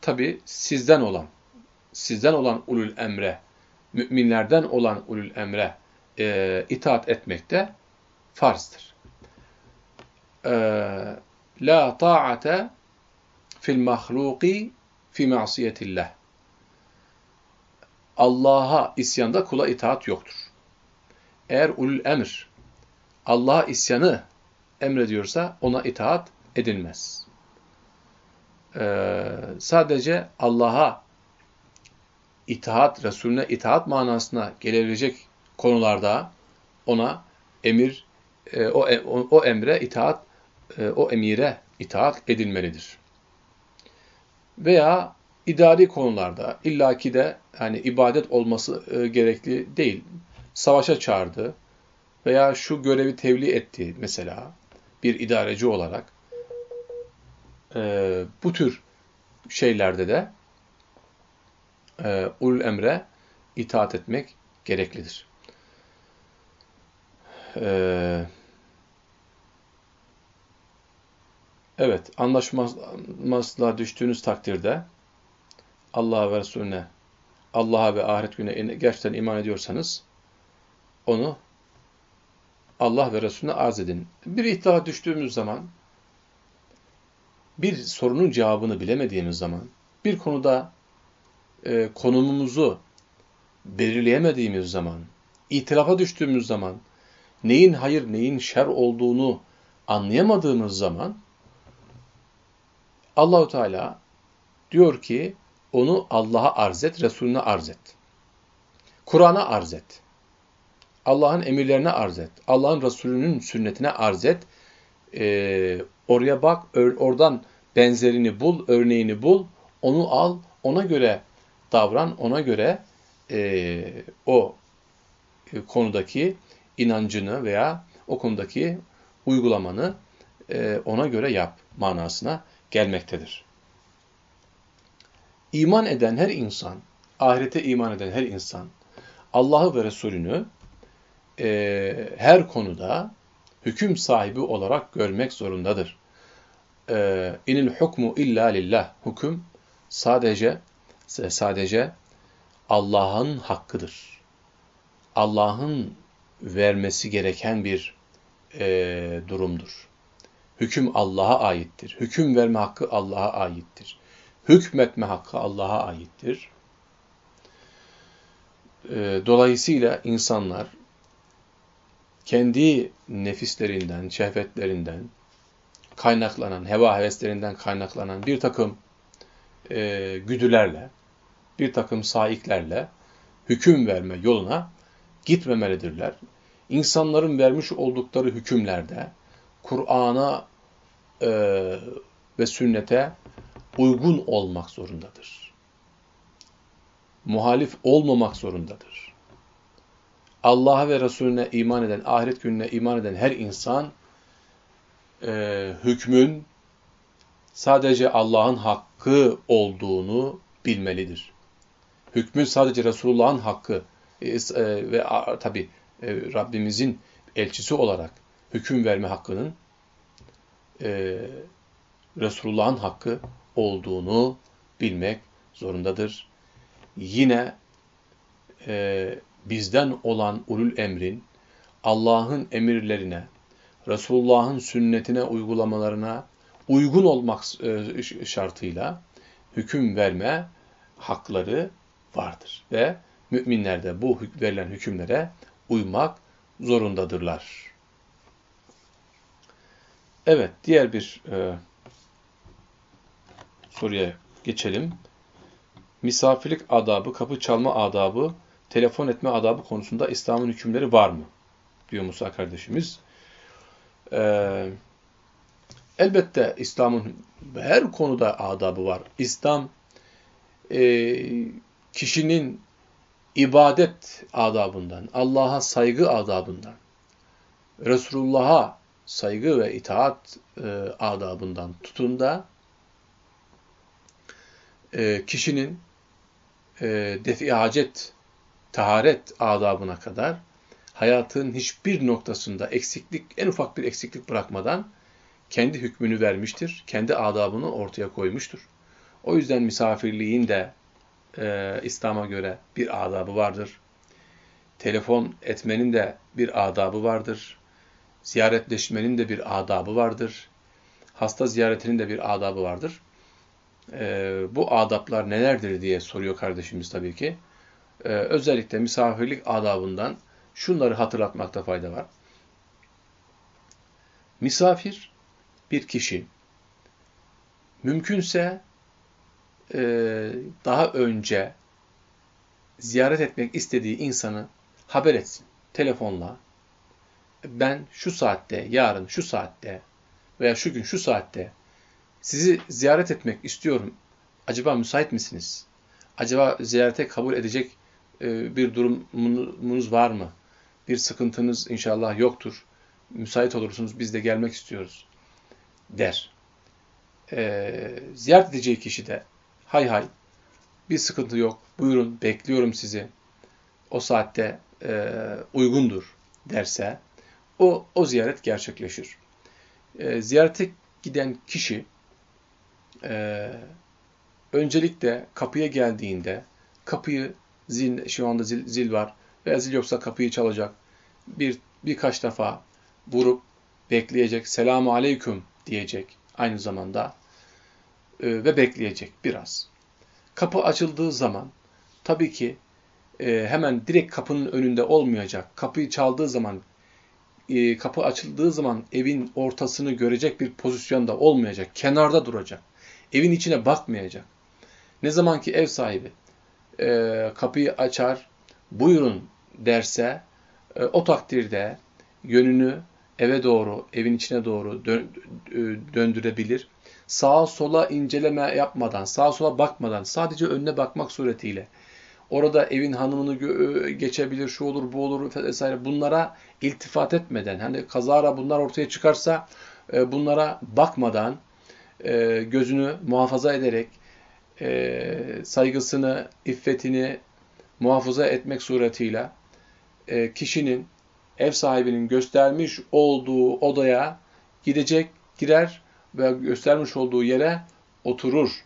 tabi sizden olan, sizden olan ulul emre, müminlerden olan ulul emre e, itaat etmek de farzdır. E, La ta'ate fil mahluki fi masiyetillah. Allah'a isyanda kula itaat yoktur. Eğer ulul emir Allah'a isyanı emrediyorsa ona itaat edilmez. Ee, sadece Allah'a itaat, Resulüne itaat manasına gelebilecek konularda ona emir, e, o, o emre itaat, e, o emire itaat edilmelidir. Veya idari konularda illaki de yani ibadet olması e, gerekli değil. Savaşa çağırdı veya şu görevi tevli etti mesela bir idareci olarak. E, bu tür şeylerde de e, ul emre itaat etmek gereklidir. Ee, evet, anlaşmazlığa düştüğünüz takdirde Allah'a ve Resulüne, Allah'a ve ahiret gününe gerçekten iman ediyorsanız onu Allah ve Resulüne arz edin. Bir iddia düştüğümüz zaman, bir sorunun cevabını bilemediğimiz zaman, bir konuda e, konumumuzu belirleyemediğimiz zaman, itilafa düştüğümüz zaman, neyin hayır, neyin şer olduğunu anlayamadığımız zaman Allahu Teala diyor ki onu Allah'a arz et, Resulüne arz et. Kur'an'a arz et. Allah'ın emirlerine arz et. Allah'ın Resulünün sünnetine arz et. Ee, oraya bak, oradan benzerini bul, örneğini bul, onu al, ona göre davran, ona göre e, o konudaki inancını veya o konudaki uygulamanı e, ona göre yap manasına gelmektedir. İman eden her insan, ahirete iman eden her insan, Allah'ı ve Resulünü e, her konuda hüküm sahibi olarak görmek zorundadır. E, İnil hukmu illa lillah. Hüküm sadece sadece Allah'ın hakkıdır. Allah'ın vermesi gereken bir e, durumdur. Hüküm Allah'a aittir. Hüküm verme hakkı Allah'a aittir. Hükmetme hakkı Allah'a aittir. E, dolayısıyla insanlar kendi nefislerinden, şehvetlerinden kaynaklanan, heva heveslerinden kaynaklanan bir takım e, güdülerle, bir takım saiklerle hüküm verme yoluna gitmemelidirler. İnsanların vermiş oldukları hükümlerde Kur'an'a e, ve sünnete uygun olmak zorundadır. Muhalif olmamak zorundadır. Allah'a ve Resulüne iman eden, ahiret gününe iman eden her insan e, hükmün sadece Allah'ın hakkı olduğunu bilmelidir. Hükmün sadece Resulullah'ın hakkı e, e, ve tabi e, Rabbimizin elçisi olarak hüküm verme hakkının e, Resulullah'ın hakkı olduğunu bilmek zorundadır. Yine bizden olan ulul emrin Allah'ın emirlerine, Resulullah'ın sünnetine uygulamalarına uygun olmak şartıyla hüküm verme hakları vardır. Ve müminler de bu verilen hükümlere uymak zorundadırlar. Evet, diğer bir e, soruya geçelim. Misafirlik adabı, kapı çalma adabı, telefon etme adabı konusunda İslam'ın hükümleri var mı? Diyor Musa kardeşimiz. Ee, elbette İslam'ın her konuda adabı var. İslam e, kişinin ibadet adabından, Allah'a saygı adabından, Resulullah'a saygı ve itaat e, adabından tutun da e, kişinin e, defi hacet, taharet adabına kadar hayatın hiçbir noktasında eksiklik, en ufak bir eksiklik bırakmadan kendi hükmünü vermiştir, kendi adabını ortaya koymuştur. O yüzden misafirliğin de e, İslam'a göre bir adabı vardır. Telefon etmenin de bir adabı vardır. Ziyaretleşmenin de bir adabı vardır. Hasta ziyaretinin de bir adabı vardır. E, bu adaplar nelerdir diye soruyor kardeşimiz tabii ki. E, özellikle misafirlik adabından şunları hatırlatmakta fayda var. Misafir bir kişi mümkünse e, daha önce ziyaret etmek istediği insanı haber etsin. Telefonla. Ben şu saatte, yarın şu saatte veya şu gün şu saatte sizi ziyaret etmek istiyorum. Acaba müsait misiniz? Acaba ziyarete kabul edecek e, bir durumunuz var mı? Bir sıkıntınız inşallah yoktur. Müsait olursunuz, biz de gelmek istiyoruz der. E, ziyaret edeceği kişi de hay hay bir sıkıntı yok, buyurun bekliyorum sizi, o saatte e, uygundur derse o, o ziyaret gerçekleşir. E, ziyarete giden kişi e, öncelikle kapıya geldiğinde kapıyı zil, şu anda zil, zil var veya zil yoksa kapıyı çalacak. Bir birkaç defa vurup bekleyecek. Selamu aleyküm diyecek aynı zamanda ve bekleyecek biraz. Kapı açıldığı zaman tabii ki e, hemen direkt kapının önünde olmayacak. Kapıyı çaldığı zaman e, kapı açıldığı zaman evin ortasını görecek bir pozisyonda olmayacak. Kenarda duracak. Evin içine bakmayacak. Ne zaman ki ev sahibi e, kapıyı açar, buyurun derse e, o takdirde yönünü eve doğru, evin içine doğru dön, e, döndürebilir. Sağa sola inceleme yapmadan, sağa sola bakmadan sadece önüne bakmak suretiyle. Orada evin hanımını e, geçebilir, şu olur, bu olur vesaire. Bunlara iltifat etmeden, hani kazara bunlar ortaya çıkarsa e, bunlara bakmadan gözünü muhafaza ederek saygısını, iffetini muhafaza etmek suretiyle kişinin ev sahibinin göstermiş olduğu odaya gidecek, girer ve göstermiş olduğu yere oturur.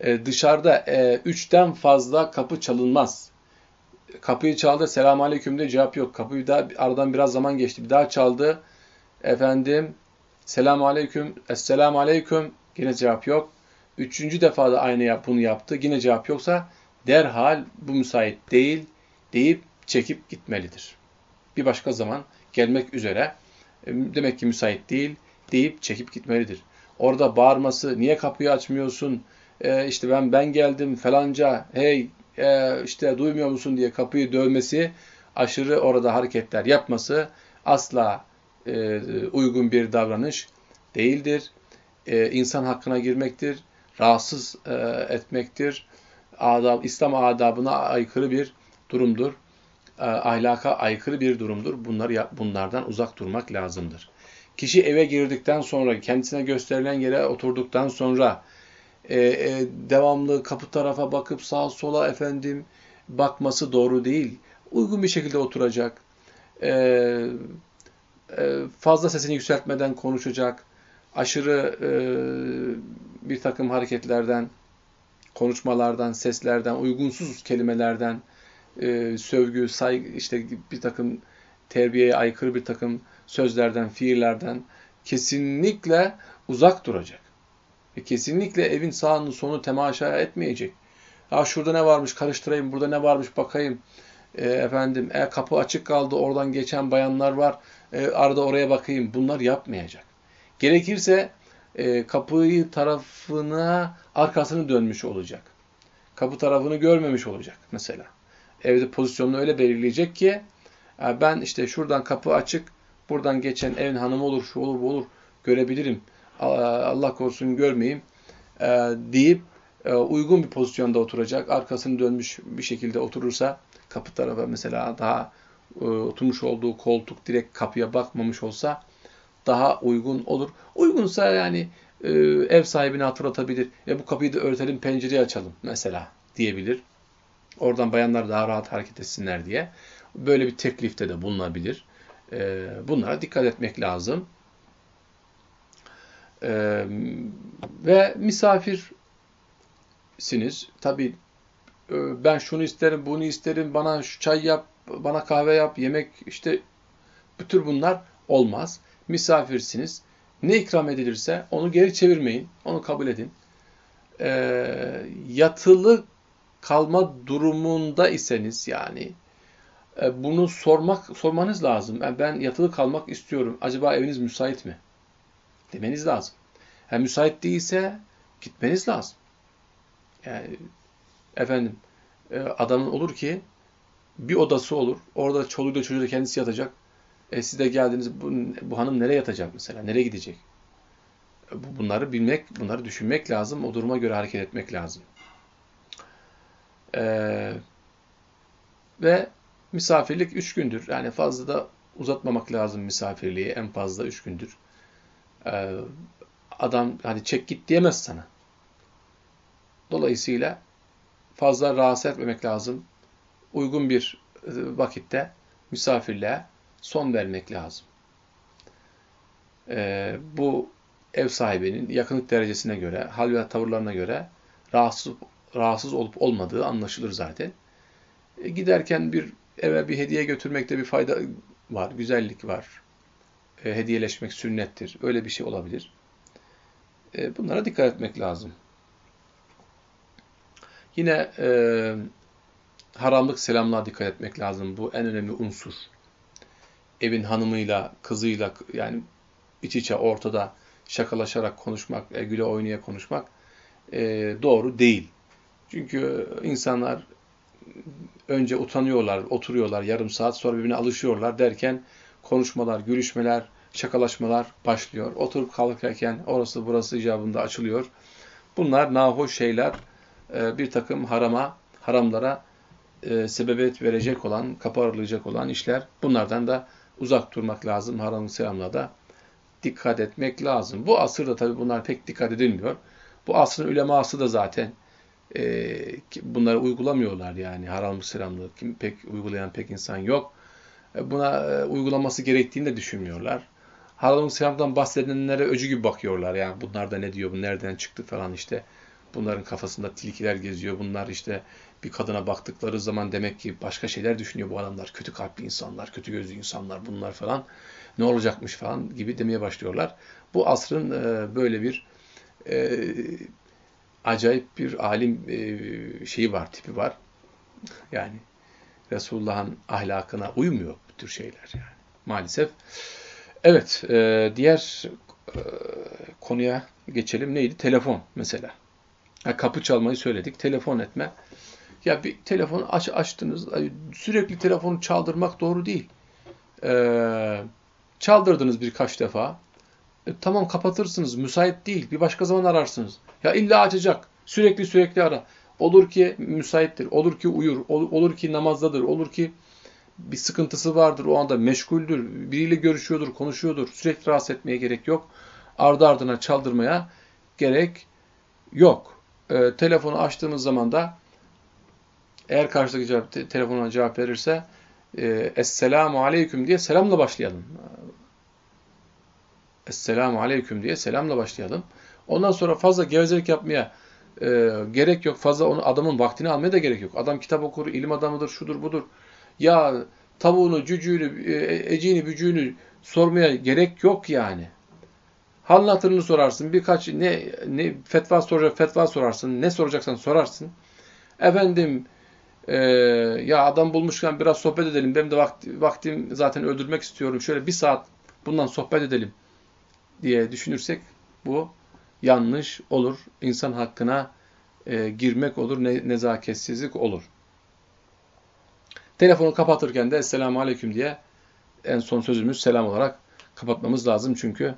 Ee, dışarıda e, üçten fazla kapı çalınmaz. Kapıyı çaldı, selam aleyküm de cevap yok. Kapıyı da aradan biraz zaman geçti. Bir daha çaldı. Efendim, selam aleyküm, esselamu aleyküm. Yine cevap yok. Üçüncü defa da aynı yap, bunu yaptı. Yine cevap yoksa derhal bu müsait değil deyip çekip gitmelidir. Bir başka zaman gelmek üzere e, demek ki müsait değil deyip çekip gitmelidir. Orada bağırması, niye kapıyı açmıyorsun, e, işte ben ben geldim falanca, hey e, işte duymuyor musun diye kapıyı dövmesi, aşırı orada hareketler yapması asla e, uygun bir davranış değildir. E, insan hakkına girmektir, rahatsız e, etmektir, adab, İslam adabına aykırı bir durumdur. E, ahlaka aykırı bir durumdur. Bunlar, bunlardan uzak durmak lazımdır. Kişi eve girdikten sonra, kendisine gösterilen yere oturduktan sonra e, e, devamlı kapı tarafa bakıp sağa sola efendim bakması doğru değil. Uygun bir şekilde oturacak. E, e, fazla sesini yükseltmeden konuşacak. Aşırı e, bir takım hareketlerden, konuşmalardan, seslerden, uygunsuz kelimelerden, e, sövgü, saygı, işte bir takım terbiyeye aykırı bir takım sözlerden, fiillerden kesinlikle uzak duracak. Ve kesinlikle evin sağını sonu temaşa etmeyecek. Ya şurada ne varmış karıştırayım, burada ne varmış bakayım. E, efendim e, kapı açık kaldı, oradan geçen bayanlar var. E, arada oraya bakayım. Bunlar yapmayacak. Gerekirse e, kapıyı tarafına arkasını dönmüş olacak. Kapı tarafını görmemiş olacak mesela. Evde pozisyonunu öyle belirleyecek ki e, ben işte şuradan kapı açık, buradan geçen evin hanımı olur, şu olur, bu olur görebilirim. Allah korusun görmeyeyim e, deyip e, uygun bir pozisyonda oturacak. Arkasını dönmüş bir şekilde oturursa kapı tarafa mesela daha e, oturmuş olduğu koltuk direkt kapıya bakmamış olsa daha uygun olur. Uygunsa yani ev sahibini hatırlatabilir. E, bu kapıyı da örtelim, pencereyi açalım mesela diyebilir. Oradan bayanlar daha rahat hareket etsinler diye. Böyle bir teklifte de bulunabilir. E, bunlara dikkat etmek lazım. E, ve misafirsiniz. Tabi e, ben şunu isterim, bunu isterim, bana şu çay yap, bana kahve yap, yemek işte bu tür bunlar olmaz. Misafirsiniz. Ne ikram edilirse onu geri çevirmeyin. Onu kabul edin. E, yatılı kalma durumunda iseniz yani bunu sormak sormanız lazım. Yani ben yatılı kalmak istiyorum. Acaba eviniz müsait mi? Demeniz lazım. Yani müsait değilse gitmeniz lazım. Yani efendim e, adamın olur ki bir odası olur. Orada çoluğuyla çocuğuyla kendisi yatacak. E, siz de geldiniz. Bu, bu hanım nereye yatacak mesela? Nereye gidecek? E, bunları bilmek, bunları düşünmek lazım. O duruma göre hareket etmek lazım. Ee, ve misafirlik üç gündür. Yani fazla da uzatmamak lazım misafirliği. En fazla üç gündür. Ee, adam hadi çek git diyemez sana. Dolayısıyla fazla rahatsız etmemek lazım. Uygun bir e, vakitte misafirliğe son vermek lazım. Ee, bu ev sahibinin yakınlık derecesine göre, hal ve tavırlarına göre rahatsız, rahatsız olup olmadığı anlaşılır zaten. E, giderken bir eve bir hediye götürmekte bir fayda var, güzellik var. E, hediyeleşmek sünnettir. Öyle bir şey olabilir. E, bunlara dikkat etmek lazım. Yine e, haramlık selamlığa dikkat etmek lazım. Bu en önemli unsur. Evin hanımıyla, kızıyla yani iç içe ortada şakalaşarak konuşmak, e, güle oynaya konuşmak e, doğru değil. Çünkü insanlar önce utanıyorlar, oturuyorlar yarım saat sonra birbirine alışıyorlar derken konuşmalar, görüşmeler, şakalaşmalar başlıyor. Oturup kalkarken orası burası icabında açılıyor. Bunlar nahoş şeyler, e, bir takım harama, haramlara e, sebebiyet verecek olan, kapı olan işler. Bunlardan da uzak durmak lazım. Haram selamla da dikkat etmek lazım. Bu asırda tabii bunlar pek dikkat edilmiyor. Bu asrın üleması da zaten e, bunları uygulamıyorlar yani haram selamlığı. Pek uygulayan pek insan yok. E, buna e, uygulaması gerektiğini de düşünmüyorlar. Haram selamdan bahsedenlere öcü gibi bakıyorlar. Yani bunlar da ne diyor, bu nereden çıktı falan işte. Bunların kafasında tilkiler geziyor. Bunlar işte bir kadına baktıkları zaman demek ki başka şeyler düşünüyor bu adamlar. Kötü kalpli insanlar, kötü gözlü insanlar bunlar falan. Ne olacakmış falan gibi demeye başlıyorlar. Bu asrın e, böyle bir e, acayip bir alim e, şeyi var, tipi var. Yani Resulullah'ın ahlakına uymuyor bu tür şeyler yani. Maalesef. Evet, e, diğer e, konuya geçelim. Neydi? Telefon mesela. Ha, kapı çalmayı söyledik. Telefon etme. Ya bir telefon aç, açtınız. Sürekli telefonu çaldırmak doğru değil. Ee, çaldırdınız birkaç defa. E, tamam kapatırsınız. Müsait değil. Bir başka zaman ararsınız. Ya illa açacak. Sürekli sürekli ara. Olur ki müsaittir. Olur ki uyur. Olur, olur ki namazdadır. Olur ki bir sıkıntısı vardır. O anda meşguldür. Biriyle görüşüyordur, konuşuyordur. Sürekli rahatsız etmeye gerek yok. Ardı ardına çaldırmaya gerek yok. E, telefonu açtığınız zaman da eğer karşıdaki cevap, te telefonuna cevap verirse e, Esselamu Aleyküm diye selamla başlayalım. Esselamu Aleyküm diye selamla başlayalım. Ondan sonra fazla gevezelik yapmaya e, gerek yok. Fazla onu adamın vaktini almaya da gerek yok. Adam kitap okur, ilim adamıdır, şudur budur. Ya tavuğunu, cücüğünü, e, eciğini, bücüğünü sormaya gerek yok yani. Halini hatırını sorarsın. Birkaç ne ne fetva soracak fetva sorarsın. Ne soracaksan sorarsın. Efendim e, ya adam bulmuşken biraz sohbet edelim. Benim de vakti, vaktim zaten öldürmek istiyorum. Şöyle bir saat bundan sohbet edelim diye düşünürsek bu yanlış olur. İnsan hakkına e, girmek olur. Ne, nezaketsizlik olur. Telefonu kapatırken de Esselamu Aleyküm diye en son sözümüz selam olarak kapatmamız lazım. Çünkü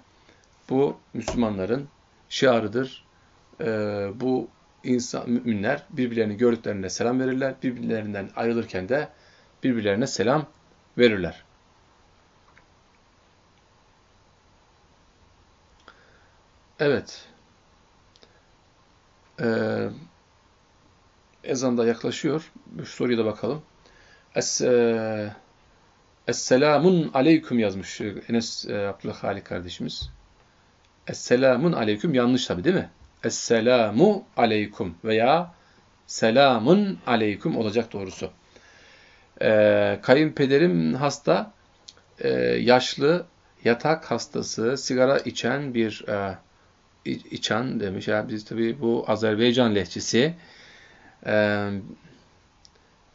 bu Müslümanların şiarıdır. E, bu insan, müminler birbirlerini gördüklerinde selam verirler. Birbirlerinden ayrılırken de birbirlerine selam verirler. Evet. Ee, ezan da yaklaşıyor. Şu soruya da bakalım. E, Esselamun aleyküm yazmış Enes e, Abdülhalik kardeşimiz. Esselamun aleyküm yanlış tabi değil mi? Esselamu aleyküm veya selamun aleyküm olacak doğrusu. Ee, kayınpederim hasta, e, yaşlı, yatak hastası, sigara içen bir e, içen demiş. Ya biz tabi bu Azerbaycan lehçesi. E,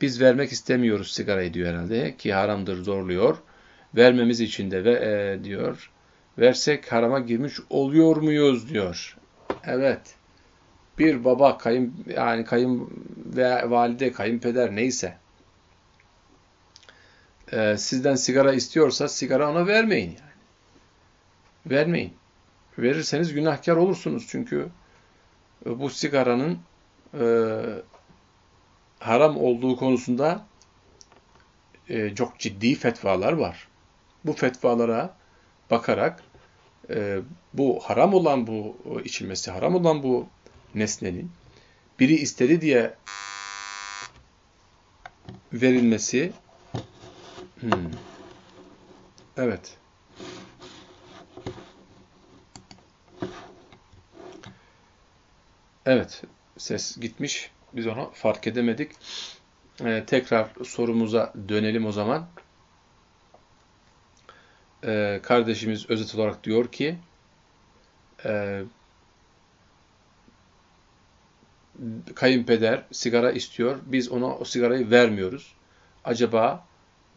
biz vermek istemiyoruz sigarayı diyor herhalde ki haramdır zorluyor. Vermemiz için de ve e, diyor. Versek harama girmiş oluyor muyuz diyor. Evet. Bir baba, kayın yani kayın ve valide, kayınpeder neyse e, sizden sigara istiyorsa sigara ona vermeyin yani. Vermeyin. Verirseniz günahkar olursunuz çünkü e, bu sigaranın e, haram olduğu konusunda e, çok ciddi fetvalar var. Bu fetvalara bakarak e, bu haram olan bu içilmesi, haram olan bu nesnenin biri istedi diye verilmesi hmm. evet evet ses gitmiş biz onu fark edemedik ee, tekrar sorumuza dönelim o zaman e, kardeşimiz özet olarak diyor ki e, kayınpeder sigara istiyor. Biz ona o sigarayı vermiyoruz. Acaba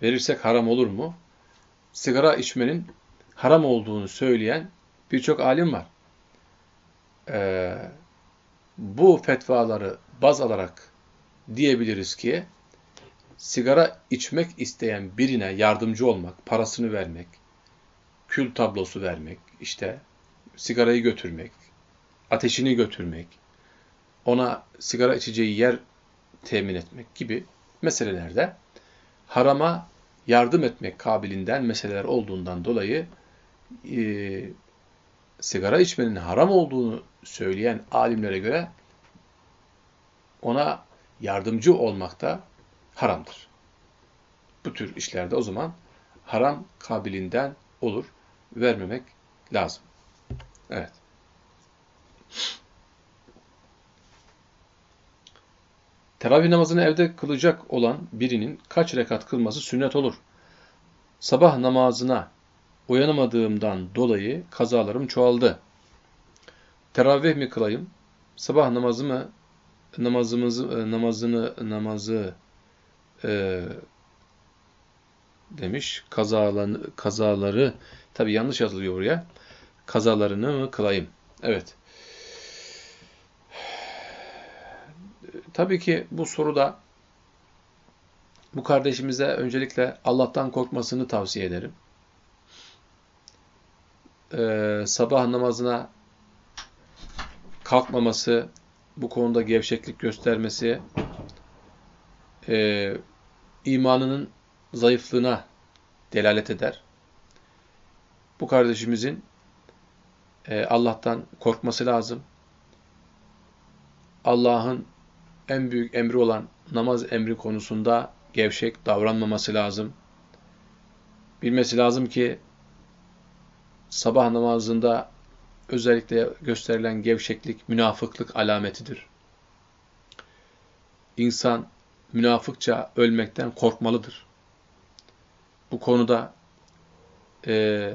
verirsek haram olur mu? Sigara içmenin haram olduğunu söyleyen birçok alim var. Ee, bu fetvaları baz alarak diyebiliriz ki sigara içmek isteyen birine yardımcı olmak, parasını vermek, kül tablosu vermek, işte sigarayı götürmek, ateşini götürmek, ona sigara içeceği yer temin etmek gibi meselelerde harama yardım etmek kabilinden meseleler olduğundan dolayı e, sigara içmenin haram olduğunu söyleyen alimlere göre ona yardımcı olmak da haramdır. Bu tür işlerde o zaman haram kabilinden olur vermemek lazım. Evet. Teravih namazını evde kılacak olan birinin kaç rekat kılması sünnet olur? Sabah namazına uyanamadığımdan dolayı kazalarım çoğaldı. Teravih mi kılayım? sabah namazı mı namazımızı e, namazını namazı e, demiş kazalan, kazaları tabi yanlış yazılıyor buraya kazalarını mı kılayım evet tabii ki bu soruda bu kardeşimize öncelikle Allah'tan korkmasını tavsiye ederim. Ee, sabah namazına kalkmaması, bu konuda gevşeklik göstermesi, e, imanının zayıflığına delalet eder. Bu kardeşimizin e, Allah'tan korkması lazım. Allah'ın en büyük emri olan namaz emri konusunda gevşek davranmaması lazım. Bilmesi lazım ki sabah namazında özellikle gösterilen gevşeklik münafıklık alametidir. İnsan münafıkça ölmekten korkmalıdır. Bu konuda e,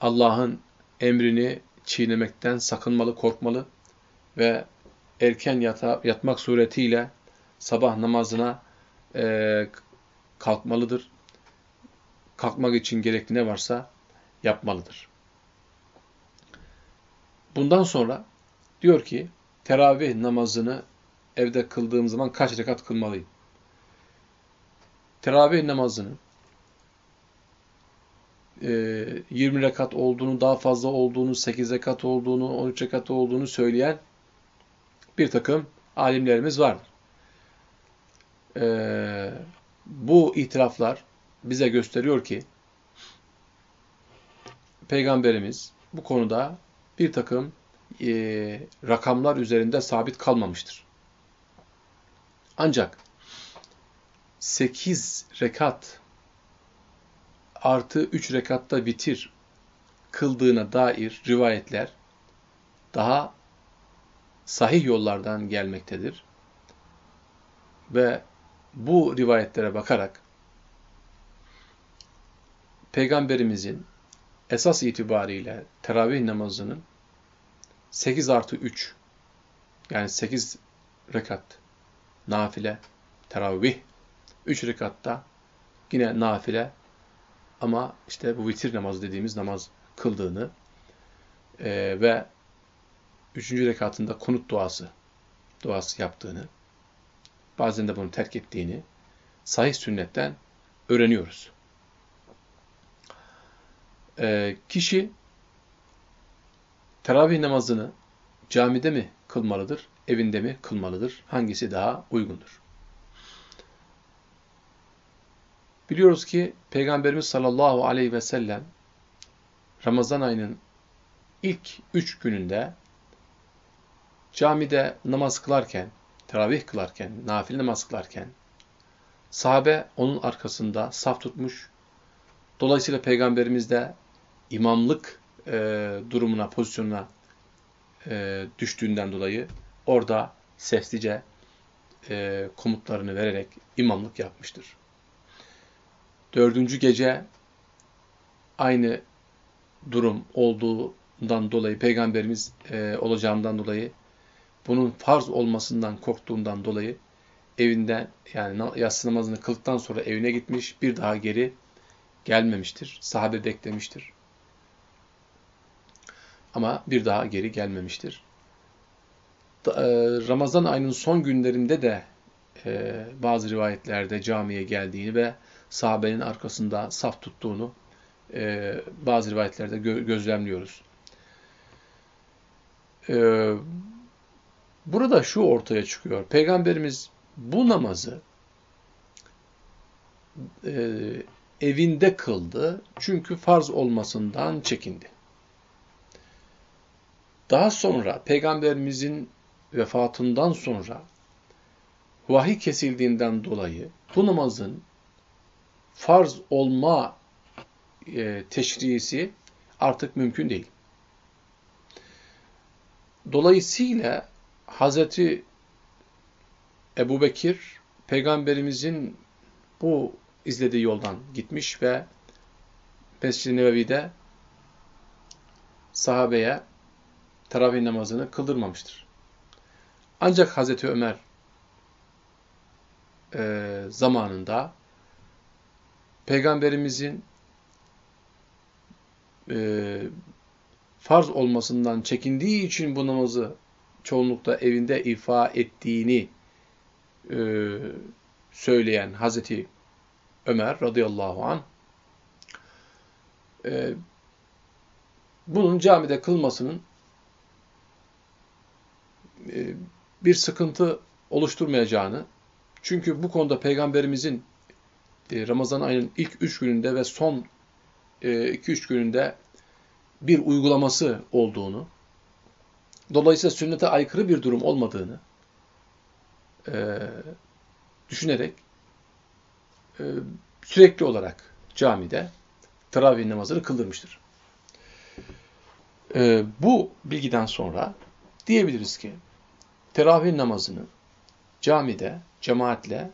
Allah'ın emrini çiğnemekten sakınmalı, korkmalı ve erken yata, yatmak suretiyle sabah namazına e, kalkmalıdır. Kalkmak için gerekli ne varsa yapmalıdır. Bundan sonra diyor ki teravih namazını evde kıldığım zaman kaç rekat kılmalıyım? Teravih namazının e, 20 rekat olduğunu, daha fazla olduğunu, 8 rekat olduğunu, 13 rekat olduğunu söyleyen bir takım alimlerimiz vardır. Ee, bu itiraflar bize gösteriyor ki Peygamberimiz bu konuda bir takım e, rakamlar üzerinde sabit kalmamıştır. Ancak 8 rekat artı 3 rekatta bitir kıldığına dair rivayetler daha sahih yollardan gelmektedir. Ve bu rivayetlere bakarak Peygamberimizin esas itibariyle teravih namazının 8 artı 3 yani 8 rekat nafile teravih 3 rekatta yine nafile ama işte bu vitir namazı dediğimiz namaz kıldığını e, ve üçüncü rekatında kunut duası duası yaptığını, bazen de bunu terk ettiğini sahih sünnetten öğreniyoruz. Ee, kişi teravih namazını camide mi kılmalıdır, evinde mi kılmalıdır? Hangisi daha uygundur? Biliyoruz ki Peygamberimiz sallallahu aleyhi ve sellem Ramazan ayının ilk üç gününde camide namaz kılarken, teravih kılarken, nafile namaz kılarken, sahabe onun arkasında saf tutmuş. Dolayısıyla Peygamberimiz de imamlık e, durumuna, pozisyonuna e, düştüğünden dolayı orada seslice e, komutlarını vererek imamlık yapmıştır. Dördüncü gece aynı durum olduğundan dolayı, Peygamberimiz e, olacağından dolayı bunun farz olmasından korktuğundan dolayı evinden yani yatsı namazını kıldıktan sonra evine gitmiş, bir daha geri gelmemiştir. Sahabe beklemiştir. Ama bir daha geri gelmemiştir. E, Ramazan ayının son günlerinde de e, bazı rivayetlerde camiye geldiğini ve sahabenin arkasında saf tuttuğunu e, bazı rivayetlerde gözlemliyoruz. Burada şu ortaya çıkıyor. Peygamberimiz bu namazı evinde kıldı. Çünkü farz olmasından çekindi. Daha sonra Peygamberimizin vefatından sonra vahiy kesildiğinden dolayı bu namazın farz olma e, teşrisi artık mümkün değil. Dolayısıyla Hazreti Ebu Bekir peygamberimizin bu izlediği yoldan gitmiş ve Mescid-i Nebevi'de sahabeye teravih namazını kıldırmamıştır. Ancak Hazreti Ömer e, zamanında Peygamberimizin e, farz olmasından çekindiği için bu namazı çoğunlukla evinde ifa ettiğini e, söyleyen Hazreti Ömer radıyallahu an e, bunun camide kılmasının bir sıkıntı oluşturmayacağını çünkü bu konuda Peygamberimizin e, Ramazan ayının ilk üç gününde ve son e, iki üç gününde bir uygulaması olduğunu, dolayısıyla sünnete aykırı bir durum olmadığını e, düşünerek e, sürekli olarak camide teravih namazını kıldırmıştır. E, bu bilgiden sonra diyebiliriz ki teravih namazını camide, cemaatle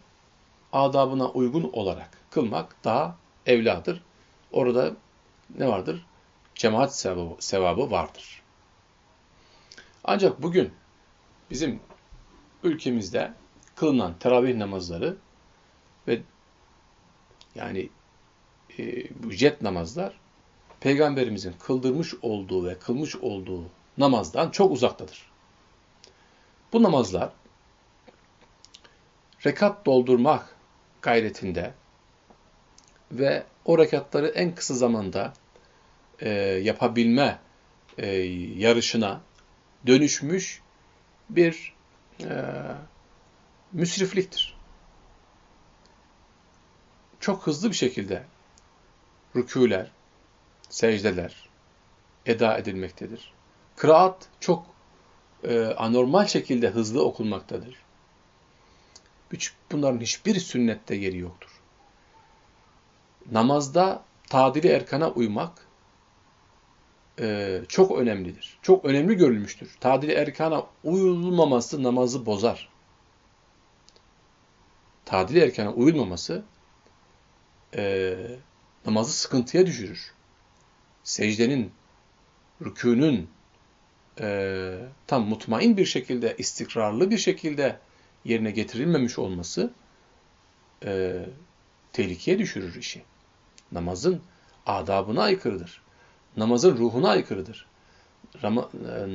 adabına uygun olarak kılmak daha evladır. Orada ne vardır? Cemaat sevabı, vardır. Ancak bugün bizim ülkemizde kılınan teravih namazları ve yani e, jet namazlar Peygamberimizin kıldırmış olduğu ve kılmış olduğu namazdan çok uzaktadır. Bu namazlar rekat doldurmak gayretinde ve o rekatları en kısa zamanda e, yapabilme e, yarışına dönüşmüş bir e, müsrifliktir. Çok hızlı bir şekilde rükûler, secdeler eda edilmektedir. Kıraat çok e, anormal şekilde hızlı okunmaktadır. Bunların hiçbir sünnette yeri yoktur. Namazda tadili erkana uymak e, çok önemlidir. Çok önemli görülmüştür. Tadili erkana uyulmaması namazı bozar. Tadili erkana uyulmaması e, namazı sıkıntıya düşürür. Secdenin, rükûnün e, tam mutmain bir şekilde, istikrarlı bir şekilde yerine getirilmemiş olması e, tehlikeye düşürür işi. Namazın adabına aykırıdır. Namazın ruhuna aykırıdır. Ram e,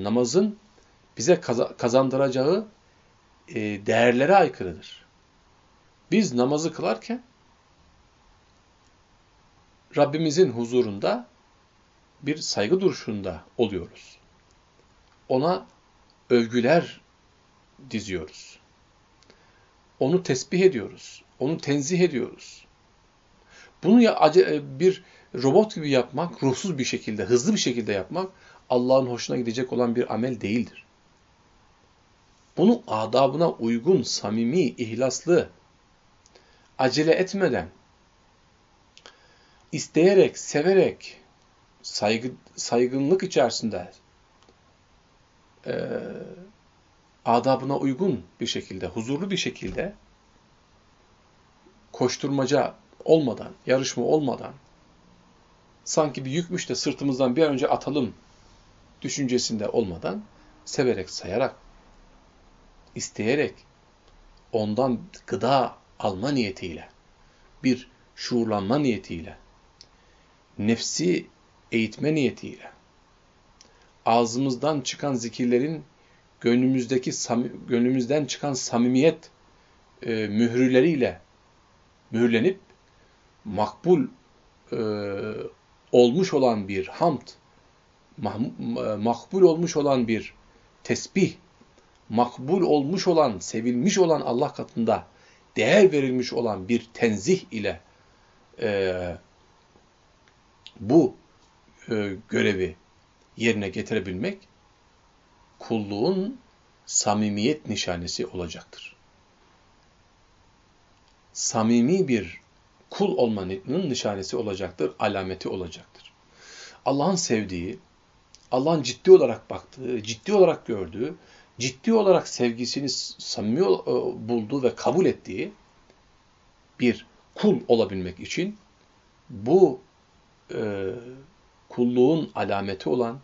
namazın bize kazandıracağı e, değerlere aykırıdır. Biz namazı kılarken Rabbimizin huzurunda bir saygı duruşunda oluyoruz. Ona övgüler diziyoruz. Onu tesbih ediyoruz. Onu tenzih ediyoruz. Bunu ya e, bir robot gibi yapmak, ruhsuz bir şekilde, hızlı bir şekilde yapmak Allah'ın hoşuna gidecek olan bir amel değildir. Bunu adabına uygun, samimi, ihlaslı, acele etmeden, isteyerek, severek, saygı, saygınlık içerisinde e, adabına uygun bir şekilde, huzurlu bir şekilde koşturmaca olmadan, yarışma olmadan sanki bir yükmüş de sırtımızdan bir an önce atalım düşüncesinde olmadan severek, sayarak, isteyerek, ondan gıda alma niyetiyle, bir şuurlanma niyetiyle, nefsi eğitme niyetiyle, ağzımızdan çıkan zikirlerin gönlümüzdeki gönlümüzden çıkan samimiyet e, mührüleriyle mühürlenip makbul e, olmuş olan bir hamd, makbul olmuş olan bir tesbih, makbul olmuş olan, sevilmiş olan Allah katında değer verilmiş olan bir tenzih ile e, bu e, görevi yerine getirebilmek kulluğun samimiyet nişanesi olacaktır. Samimi bir kul olmanın nişanesi olacaktır, alameti olacaktır. Allah'ın sevdiği, Allah'ın ciddi olarak baktığı, ciddi olarak gördüğü, ciddi olarak sevgisini samimi e, bulduğu ve kabul ettiği bir kul olabilmek için bu e, kulluğun alameti olan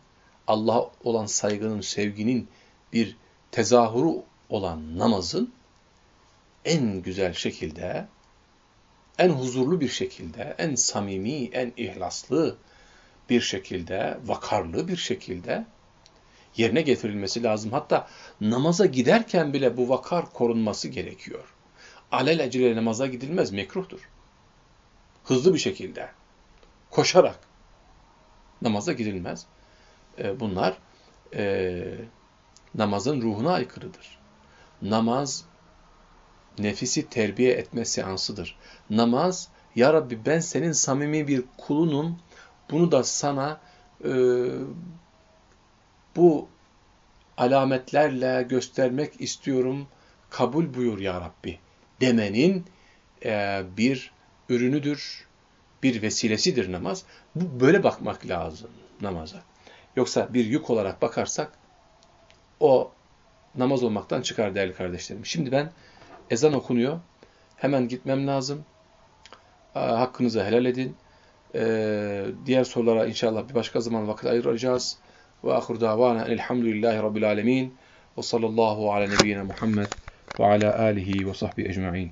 Allah'a olan saygının, sevginin bir tezahürü olan namazın en güzel şekilde, en huzurlu bir şekilde, en samimi, en ihlaslı bir şekilde, vakarlı bir şekilde yerine getirilmesi lazım. Hatta namaza giderken bile bu vakar korunması gerekiyor. Alelacele namaza gidilmez, mekruhtur. Hızlı bir şekilde, koşarak namaza gidilmez. E, bunlar e, namazın ruhuna aykırıdır. Namaz, nefisi terbiye etme seansıdır. Namaz, Ya Rabbi ben senin samimi bir kulunum, bunu da sana e, bu alametlerle göstermek istiyorum, kabul buyur Ya Rabbi demenin e, bir ürünüdür, bir vesilesidir namaz. Bu böyle bakmak lazım namaza. Yoksa bir yük olarak bakarsak o namaz olmaktan çıkar değerli kardeşlerim. Şimdi ben ezan okunuyor. Hemen gitmem lazım. Hakkınızı helal edin. Ee, diğer sorulara inşallah bir başka zaman vakit ayıracağız. Ve ahir davana elhamdülillahi rabbil alemin. Ve sallallahu ala nebiyyina Muhammed ve ala alihi ve sahbihi ecma'in.